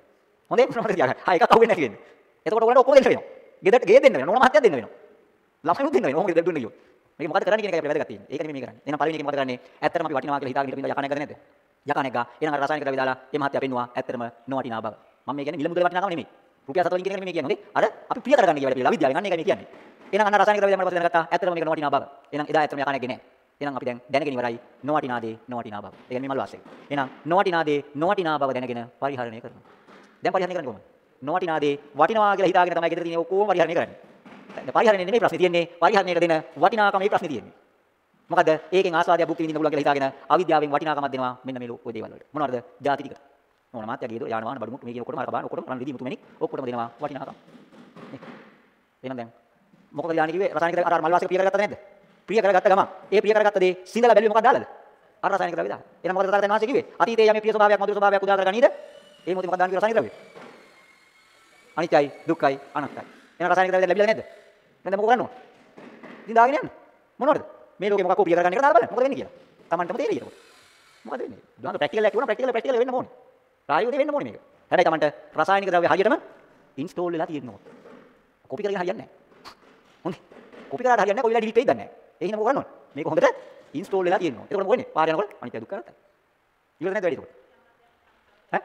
හොඳේ ප්‍රමාණයක් තියාගන්න. හා එකක් අහුවෙන්නේ නැති වෙන්නේ. එතකොට ඔයගොල්ලෝ ඔක්කොම දෙන්න වෙනවා. ගෙදරට ගේ දෙන්න වෙනවා. නෝන මහත්තයා දෙන්න වෙනවා. ළමයිනුත් දෙන්න වෙනවා. ඔහොම ගෙදර දුන්න ගියොත්. මේක මොකද කරන්නේ කියන එකයි අපිට වැදගත් තියෙන්නේ. ඒක නෙමෙයි මේ කරන්නේ. එහෙනම් පළවෙනි එක මොකද කරන්නේ? ඇත්තටම අපි වටිනවා කියලා හිතාගෙන ඉඳලා යකණ එකද නැද්ද? යකණ එක ගා. එහෙනම් අර රසායනික ද්‍රව්‍ය දාලා මේ මහත්ය පෙන්නවා ඇත්තටම නොවටිනා බව. මම මේ කියන්නේ මිල මුදල වටිනාකම නෙමෙයි. රුපියල් 7 වලින් කියන එක නෙමෙයි කියන්නේ. අර අපි ප්‍රිය කරගන්න කියලා පිළිලා අවිද්‍යාවෙන් අන්න ඒකයි මේ කියන්නේ. එහෙනම් අන්න රසායනික ද්‍රව්‍ය දැම්මම පස්සේ දැනගත්තා ඇත්තටම මේක නොවටිනා බව. එහෙනම් එදා ඇත්තටම යකණ එකේ නෑ. එහෙනම් අපි දැන් දැනගෙන ඉවරයි නොවටිනා දේ නොවටිනා බව. ඒ කියන්නේ මේ මල් වාසය. එහෙනම් නොවටිනා දේ නොවටිනා බව දැනගෙන පරිහරණය කරනවා. දැන් පරිහරණය කරන්නේ කොහොමද? නොවටිනා දේ වටිනවා කියලා හිතාගෙන තමයි ගෙදර තියෙන ඔක්කොම පරිහරණය කරන්නේ. දැන් පරිහරණය නෙමෙයි ප්‍රශ්නේ තියෙන්නේ. පරිහරණයට දෙන වටිනාකම මේ ප්‍රශ්නේ තියෙන්නේ. මොකද ඒකෙන් ආස්වාදය භුක්ති විඳින්න පුළුවන් කියලා හිතාගෙන අවිද්‍යාවෙන් වටිනාකමක් දෙනවා මෙන්න මේ ඔය දේවල් වලට. මොනවද? ಜಾති ටික. මොන මාත්‍යාගේ දෝ යාන වාහන බඩු මුට්ටු මේ කියන ඔක්කොම අර බලන්න ඔක්කොම රන් රිදී මුතුමෙනි ඔක්කොම දෙනවා වටිනාකම. නේ. එහෙනම් දැන් මොකද යානි කිව්වේ රසායනික අර මල් වාසික ප්‍රිය කරගත්ත නැද්ද? ප්‍රිය කරගත්ත ගමන් ඒ ප්‍රිය කරගත්ත දේ සිඳලා බැලුවේ මොකක්ද දාලාද? අර රසායනික ද්‍රව්‍ය දාලා. එහෙනම් මොකද තථාගතයන් වහන්සේ කිව්වේ? අතීතයේ යමේ ප්‍රිය ස්වභාවයක් මధుර ස්වභාවයක් උදා කරගන්නීද? ඒ මොකද මොකක්ද දාන්නේ රසායනික ද්‍රව්‍ය? අනිත්‍යයි, දුක්ඛයි, අනාත්තයි. එහෙනම් රසායනික ද්‍රව්‍ය ලැබිලා නැද්ද? දැන් මොකද කරන්නේ? ඉතින් දාගෙන යන්න. මොනවද? මේ ලෝකේ මොකක් ප්‍රිය කරගන්න එක දාලා බලන්න. මොකද වෙන්නේ කියලා. Tamanටම තේරෙයි ඒක. මොකද වෙන්නේ? දුන්න ප්‍රැක්ටිකල් එකක් වුණා ප්‍රැක්ටිකල් ප්‍රැක්ටිකල් වෙන්න ඕනේ. ප්‍රායෝගිකව වෙන්න ඕනේ මේක. හැබැයි Tamanට රසායනික ද්‍රව්‍ය හරියටම ඉන්ස්ටෝල් වෙලා තියෙනවා. කොපි කරගෙන හරියන්නේ නැහැ. හොඳයි. කොපි කරාට හරියන්නේ නැහැ කොයිලා ඩිලීට් වෙයිද නැහැ. ඒ හින්දා මොකද කරන්න ඕනේ? මේක හොඳට ඉන්ස්ටෝල් වෙලා තියෙනවා. එතකොට මොකද වෙන්නේ? පාර යනකොට අනිත්‍ය දුක්ඛ නැත්තයි. ඉවර නැද්ද වැඩි එතකොට? ඈ?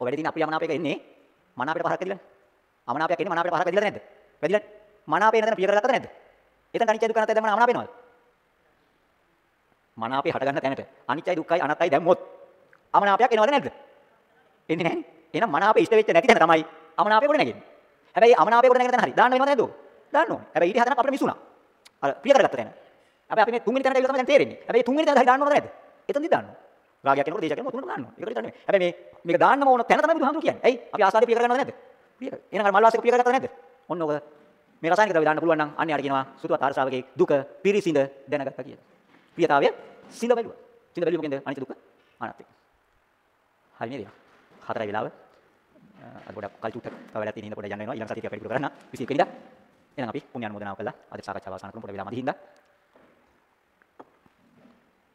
ඔය වැඩි තියෙන අපේ යමනාපයක එන්නේ මනාපයට පහරක් ඇදිලානේ. අමනාපයක් එන්නේ මනාපයට පහරක් ඇදිලාද නැද්ද? වැදිලානේ. මනාපේ නැතන ප්‍රිය කරගත්තද නැද්ද? එතන අනිත්‍ය දුක්ඛ නැත්තයි දැන් මනාප වෙනවද? මනාපේ හට ගන්න තැනට අනිත්‍යයි දුක්ඛයි අනාත්තයි දැම්මොත් අමනාපයක් එනවද නැද්ද? එන්නේ නැහැ. එහෙනම් මනාපේ ඉෂ්ට වෙච්ච නැති තැන තමයි අමනාපේ කොට නැගෙන්නේ. හැබැයි අමනාපේ කොට නැගෙන තැන හරි. දාන්න වෙනවද නැද්ද? දාන්න ඕනේ. හැබැයි ඊට හදනක් අපිට මිසුණා. අර ප්‍රිය කරගත්ත තැන. අපි අපි මේ තුන්වෙනි තැනට ඇවිල්ලා තමයි දැන් තේරෙන්නේ. හැබැයි තුන්වෙනි තැනට හරි දාන්න ඕනද නැද්ද? එතනදි දාන්න ඕනේ. රාගයක් එනකොට දේශයක් එනකොට තුනට දාන්න ඕනේ. ඒකට විතර නෙමෙයි. හැබැයි මේ මේක දාන්නම ඕන තැන තමයි බුදුහාමුදුරු කියන්නේ. ඇයි? අපි ආසාදේ ප්‍රිය කරගන්නවද නැද්ද? ප්‍රිය කර. එහෙනම් අර මල් වාසික ප්‍රිය කරගත්තද නැද්ද? ඔන්න ඔක මේ රසායනික ද්‍රව්‍ය දාන්න පුළුවන් නම් අන්න යාට කියනවා සුතුවත් ආරසාවකේ දුක පිරිසිඳ දැනගත්තා කියලා. ප්‍රියතාවය සිඳ බැලුවා. සිඳ බැලුව මොකෙන්ද? අනිත්‍ය දුක අනාත්මය. හරි නේද? හතරයි වෙලාව. අද ගොඩක් කල් චුට්ටක් තව වෙලා තියෙන හින්දා පොඩ්ඩක් යන්න වෙනවා. ඊළඟ සතියේ අපි වැඩි කරන්න 21 වෙනිදා. එහෙනම් අපි පුණ්‍ය අනුමෝදනාව කළා. අද සාකච්ඡාව අවසන් කරමු පොඩ්ඩක් වෙලා මදි හින්දා.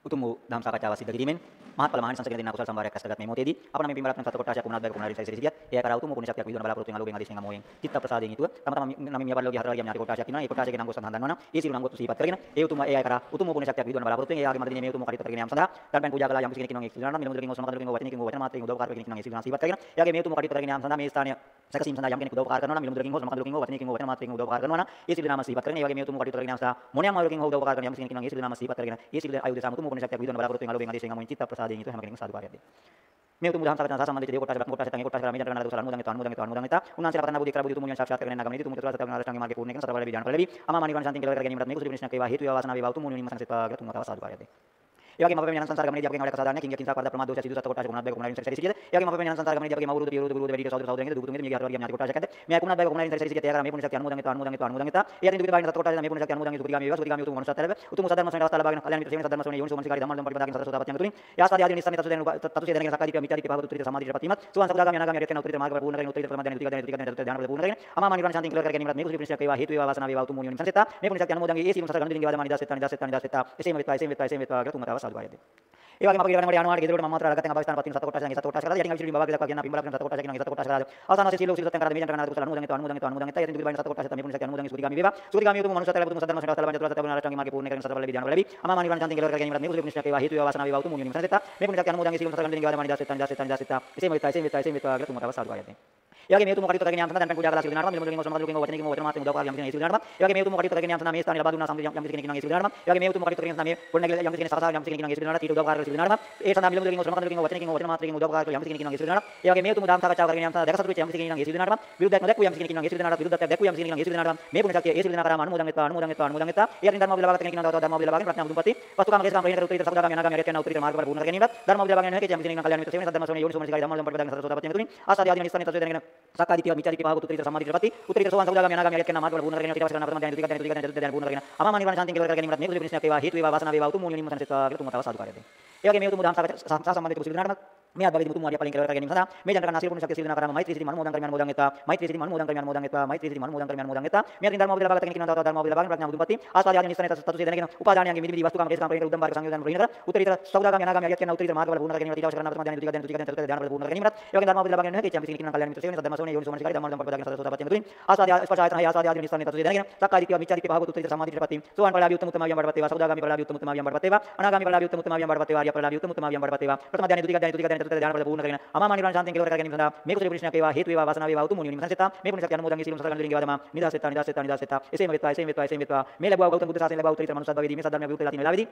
උතුම් වූ ධම් සාකච්ඡාව සිදු කිරීමෙන් මහත්ඵල මහානි සංසකෙන දෙන්නා කුසල සම්භාරයක් රැස්කරගත් මේ මොහොතේදී. අප නම් මේ පින්බරත්න සත කොටාශයක් වුණාත් බැරි කුණාරි සැරිසි සිටියත් ඒ කරා උතුම් පුණ්‍ය ශක්තියක් විදුවන බලාපොරොත්තු වෙන අලෝකයෙන් ආදේශයෙන් අමෝයෙන් චිත්ත ප්‍රසාදයෙන් යුතුව. තම තම නම් මිය බල්ලෝගේ හතර වගේ ඥාති කොටාශයක් තියෙනවා ඒ කොටාශයේ නම් ගොස් සඳහන් වනවා ඒ සිළු නම් ගොස් සිහිපත් කරගෙන ඒ උතුම් ඒ කරා උතුම් පුණ්‍ය ශක්තියක් විදුවන බලාපොරොත්තු වෙන ඒ ආගේ මදිනේ මේ උතුම් කටයුතු කරගෙන යාම සඳහා ධර්මයන් පූජා කළා යම් කිසි කෙනෙක් නම් ඒ සිළු නම් මිලමුදලකින් ගොස් සමකදලකින් වචනකින් වචන මාත්‍රයෙන් උදව් කාර්ය කෙනෙක් නම් ඒ සිළු නම් සිහිපත් කරගෙන එයාගේ මේ උතුම් කටයුතු කරගෙන යාම සඳහා මේ ස්ථානය සැකසීම සඳහා යම් කෙනෙක් උදව් කරනවා නම් මිලමුදලකින් ගොස් සමකදලකින් වචනකින් වචන මාත්‍රයෙන් උදව් කාර්ය කරනවා නම් ඒ සිළු නම් සිහිපත් කරගෙන එයාගේ මේ උතුම් කටයුතු කරගෙන යාම සඳහා මොනියම් ආයෝගකින් උදව් කාර්ය කරන යම් කෙනෙක් නම් ඒ සිළු නම් සිහිපත් කරගෙන ඒ සිළු ආයුධ සාමුතු පුණ්‍ය ශක්තියක් විදුවන බලාපොරොත්තු වෙන අලෝකයෙන් ආදේශයෙන් අමෝයෙන් චිත්ත ප්‍රසාදයෙන් යුතුව හැම කෙනෙකුම සාදු කාර්යයක් දෙන්න මේ උතුම් දහම් සාකච්ඡා සම්බන්ධ දේ කොටස් කොටස් තමයි කොටස් කරලා මේ ජනගණන දුසල අනුමෝදන් අනුමෝදන් අනුමෝදන් උන්වහන්සේලා පතන බුද්ධ කරා බුදු තුමුයන් සාක්ෂාත් කරගෙන නගමනේ තුමු චතුරාර්ය සත්‍ය ඥාන මාර්ගයේ පූර්ණ කරන සතරවල විඥාන ලැබි අමා මනිවන් ශාන්තිය කෙලවර ගැනීමට මේ කුසල විනිශ්චය වේවා හේතු වේවා වාසනාව වේවා උතුම් මුනින් මනසෙත්වා කියලා තුන්වතාව සාදු කාර්යයක් දෙන්න ඒ වගේම අපේ ඥාන සංසාර ගමනේදී අපගේ නවලක සාධාරණ කිංග කිංසා කරදා ප්‍රමාද දෝෂ සිදු සත කොටස් ගුණාත් බයක ගුණාරින් සැරිසිය ඒ වගේම අපේ ඥාන සංසාර ගමනේදී අපගේ මවුරුදු පියවරුදු ගුරුදු වැඩි සහෝදර සහෝදරයන්ගේ දුබුතුන්ගේ මියගේ හතරවගේ ඥාති කොටස් එකද මේ ගුණාත් බයක ගුණාරින් සැරිසිය තියා කරා මේ පුණ්‍ය ශක්තිය අනුමෝදන් වෙත අනුමෝදන් වෙත අනුමෝදන් වෙත ඒ අතින් දුක බයින සත කොටස් මේ පුණ්‍ය ශක්තිය අනුමෝදන් වෙත සුතිගාමී වේවා සුතිගාමී උතුම් මනුෂ්‍යත්වය ලැබ උතුම් සදර්ම සෝණ අවස්ථාව ලබාගෙන කල්යාණ මිත්‍ර සේවන සදර්ම සෝණ යෝනි සෝමනසිකාරී ධම්මල් ධම්ම පරිපදාගෙන සතර සෝතාපට්ඨිය තුලින් යාස්තාදී ආදී නිස්සන්න තතු දෙන තතු සේදගෙන සක්කාදීපිය මිත්‍යාදීපිය භාගතු උත්තරීත සමාධියට පතිමත් සුවන් සකදාගාමී අනාගාමී අරියත් යන උත්තරීත මාර්ග පූර්ණ කරගෙන උත්තරීත ප්‍රමදාන උත්තරීත දාන උත්තරීත දාන දාන පූර්ණ කරගෙන අමා මනිවන් ශාන්තිය කෙලවර කරගෙන මේ කුසල පිණිසක් වේවා හේතු වේවා වාසනාව වේවා උතුම් මුනියන් සංසෙත්තා මේ පුණ්‍ය ශක්තිය අනුමෝදන්ගේ ඒ සීල සතර ගණන් දින වාදමානි දාසෙත්තා නිදාසෙත්තා නිදාසෙත්තා එසේම වෙත්වා එසේම වෙත්වා එසේම වෙත්වා කියලා තුන්වතාව සාදු කාර්යය ඒ වගේම අපගේ ගණන් වල යනවා ගෙදරට මම මාත්‍ර අරගත්තෙන් අභිස්ථාන පතින් සත කොටස් නම් සත කොටස් කරලා යටින් අවිසිරි විභාග දක්වා කියන අපි බලපෑම් සත කොටස් කියන සත කොටස් කරලා අවසාන වශයෙන් සීල සීලයෙන් කරලා මේ ජනකරණ කුසල අනුමෝදන් වෙත අනුමෝදන් වෙත අනුමෝදන් වෙත යටින් දුක බයින සත කොටස් තමයි පුණ්‍ය ශක්තිය අනුමෝදන් සුතිගාමී වේවා සුතිගාමී උතුම් මනුෂ්‍යත්වය ලැබුතුම සතරම සංඝාතල බඳ තුරත තබන රටංගි මාගේ පූර්ණ කරගෙන සතර ලැබී ඥාන ලැබී අමා මනිවන් ශාන්තිය කෙලවර කරගෙන මේ කුසල පුණ්‍ය ශක්තිය වේවා හේතු වේවා වාසනාව වේවා උතුම් මුනියන් සංසෙත්තා මේ පුණ්‍ය ශක්තිය අනුමෝදන්ගේ සීල සතර ගණන් දින වාදමානි දාසෙත්තා නිදාසෙත්තා නිදාසෙත්තා එසේම වෙත්වා එසේම වෙත්වා එසේම වෙත්වා කියලා තුන්වතාව සාදු කාර්යය ඒ වගේ මේ උතුම් කටයුතු කරගෙන යාම සඳහා දැන් පූජා කළා සිල් දානවා මිලමුදලින් ගොස් සමාදලින් වචනකින් වචන මාත්‍රෙන් උදව් කරලා යම් කෙනෙක් සිල් දානවා ඒ වගේ මේ උතුම් කටයුතු කරගෙන යාම සඳහා මේ ස්ථානය ලබා දුන්නා සම්පූර්ණ යම් කෙනෙක් නම් සිල් දානවා ඒ වගේ මේ උතුම් කටයුතු කරගෙන සඳහා මේ පොඩ්ඩක් යම් කෙනෙක් සකසා යම් කෙනෙක් නම් සිල් දානවා ඊට උදව් කරලා සිල් දානවා ඒ සඳහා මිලමුදලින් ගොස් සමාදලින් වචනකින් වචන මාත්‍රෙන් උදව් කරලා යම් කෙනෙක් නම් සිල් දානවා ඒ වගේ මේ උතුම් දාම් සාකච්ඡාව කරගෙන යාම සඳහා දැකසතු වෙච්ච යම් කෙනෙක් නම් සිල් දානවා විරුද්ධයක් නොදැක්වූ යම් කෙනෙක් නම් සිල් දානවා විරුද්ධයක් දැක්වූ යම් කෙනෙක් නම් සිල් දානවා මේ පුණ්‍ය ශක්තිය ඒ සිල් දාන කරාම අනුමෝදන් වෙත්වා අනුමෝදන් වෙත්වා අනුමෝදන් වෙත්වා ඒ අතින් ධර්ම විලාපගත කෙනෙක් නම් තව ධර්ම විලාපගෙන ප්‍රඥා මුදුන්පති වස්තුකාම කේසකම් ප්‍රේණ කර උත්තරීත සකදාගාමී අනාගාමී රැකගෙන උත්තරීත මාර්ග වල පුණ්‍ය ගැනීමත් ධර්ම විලාපගෙන නැහැ කිය යම් කෙනෙක් නම් කල්යාණ මිත්‍ර සේවන ධර්ම සෝණ යෝනි සෝමනිකාරී ධම්ම ධම්ම පරිපදාන සතර සෝතාපට්ඨිය තුලින් ආසාදී ආදී නිස්සාරණ තත්ත්වයෙන් දැනගෙන සක්කාදිටිය මිත්‍යාදිටිය භාග උත්තරීත සමාධියට පති උත්තරීත සෝවාන් සකදාගාමී අනාගාමී රැකගෙන මාර්ග වල පුණ්‍ය ගැනීම ඊට පස්සේ කරන අපතම දැන දුක දැන දුක දැන පුණ්‍ය ගැනීම අමා මනිවන් ශාන්තිය කෙලවර කරගෙන මේ කුසල පිණිසක් වේවා හේතු වේවා වාසනාව වේවා උතුම් මුනියන් සංසිතා කියලා තුන්වතාව සාදු කාර්යය දෙන්න. ඒ වගේ මේ උතුම් දහම් සාකච්ඡා සම්බන්ධ කුසල දානමත් මේ අත්භවයේදී මුතුන් මාර්ගය පලින් කෙලවර කර ගැනීම සඳහා මේ ජනක නාසිර පුණ්‍ය ශක්තිය සිදු කරන මෛත්‍රී සිරි මනෝදන් කරමින් අනුමෝදන් වෙත්වා මෛත්‍රී සිරි මනෝදන් කරමින් අනුමෝදන් වෙත්වා මෛත්‍රී සිරි මනෝදන් කරමින් අනුමෝදන් වෙත්වා මේ අතින් ධර්ම අවබෝධ ලබාගත කෙනෙක් ඉන්නවා තව ධර්ම අවබෝධ ලබාගෙන ප්‍රඥා බුදුපත්ති ආස්වාද ආදී නිස්සන තත්ත්ව සේ දැනගෙන උපාදානයන්ගේ මිදි මිදි වස්තුකාම දේශකාම ප්‍රේණ උද්දම් බාරක සංයෝජන ප්‍රේණ කර උත්තරීතර සෞදාගාමී අනාගාමී අයත් කියන උත්තරීතර මාර්ගවල වුණ කරගෙන ඊට අවශ්‍ය කරන ප්‍රථම ධ්‍යාන ද්විතික ධ්‍යාන තෘතික ධ්‍යාන ධ්‍යාන වල වුණ කරගෙන ඉමරත් ඒ වගේ ධර්ම අවබෝධ ලබාගෙන නැහැ කිච්චම් පිසිකින කල්යාණ මිත්‍ර සේවන සද්ධර්ම සෝනේ යෝනි සෝමනසිකාරී ධම්ම ධම්ම පදගෙන සතර සෝදාපත්ති මෙතුලින් ආස්වාද ස්පර්ශ ආයතන ආස්වාද ආදී නිස්සන තත්ත්ව සේ දැනගෙන සක්කාදිට්ඨිය මිච්ඡාදිට්ඨිය පහවතු උත්තරීතර සමාධියට පත්ති සෝවාන් ඵලාභි උත්තම උත්තමාවියම් බඩපත් වේවා සෞදාගාමී ඵලාභි උත්තම උත්තමාවියම් බඩපත් වේවා අනාගාමී ඵලාභි උත්තම උත්තමාවියම් බඩපත් වේවා ආර්ය ඵලාභි උත්තම උත්තමාවියම් බඩපත් වේවා ප්‍රථම ධ්‍යාන ද්විතික ධ්‍යාන තෘතික ධ්‍යාන චතුර්ථ ධ්‍යාන වල වුණ කරගෙන අමාමා නිර්වාණ ශාන්තියෙන් කෙලවර කර ගැනීම සඳහා මේ කුසල පුරුෂණයක් වේවා හේතු වේවා වාසනාව වේවා උතුම් මුනියම් සංසෙතා මේ පුණ්‍ය ශක්තිය අනුමෝදන් සීලම සතරගණ දෙලින් ගවදම. නිදාසෙතා නිදාසෙතා නිදාසෙතා එසේම වෙත්වා එසේම වෙත්වා එසේම වෙත්වා. මේ ලැබුවා ගෞතම බුදු සාසනය ලැබුවා උත්තරීතර මනුෂ්‍ය භවයේදී මේ සද්ධර්මය විවෘත වෙලා තියෙන වෙලාවේදී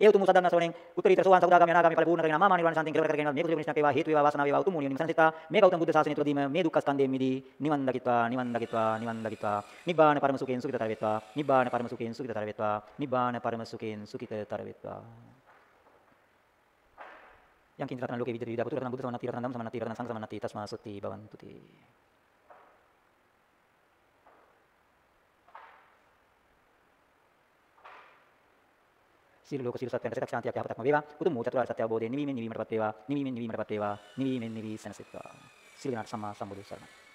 ඒ උතුම් සද්ධර්ම ශ්‍රවණයෙන් උත්තරීතර සෝවාන් සෞදාගාමී අනාගාමී ඵල පූර්ණ කරගෙන අමාමා නිර්වාණ ශාන්තියෙන් කෙලවර කර ගැනීම මේ කුසල පුරුෂණයක් වේවා හේතු වේවා වාසනාව වේවා උතුම් මුනියම් සංසෙතා මේ ගෞතම බුදු සාසනය තුළදීම මේ දුක්ඛ ස්කන්ධයෙන් මිදී නිවන් දකිත්වා නිවන් දකිත්වා නිවන් දකිත්වා. නිබ්බාන පරම සුඛයෙන් සුඛිතතර වෙත්වා. නිබ්බාන පරම සුඛයෙන් සුඛිතතර වෙත්වා. නිබ්බාන පරම සුඛයෙන් සුඛිතතර වෙත්වා. යම් කිං රතන ලෝකේ විදිත විදා පුතුරතන බුද්ධ සමනති රතන ධම්ම සමනති රතන සංඝ සමනති තස්මා සුත්ති භවන්තු තේ සියලු ලෝක සියලු සත්‍යයන්ට සිතක් ශාන්තියක් යහපතක්ම වේවා උතුම් චතුරාර්ය සත්‍ය අවබෝධයෙන් නිවීමෙන් නිවීමටපත් වේවා නිවීමෙන් නිවීමටපත් වේවා නිවීමෙන් නිවී සැනසෙත්වා සියලු දෙනාට සම්මා සම්බුදු සරණයි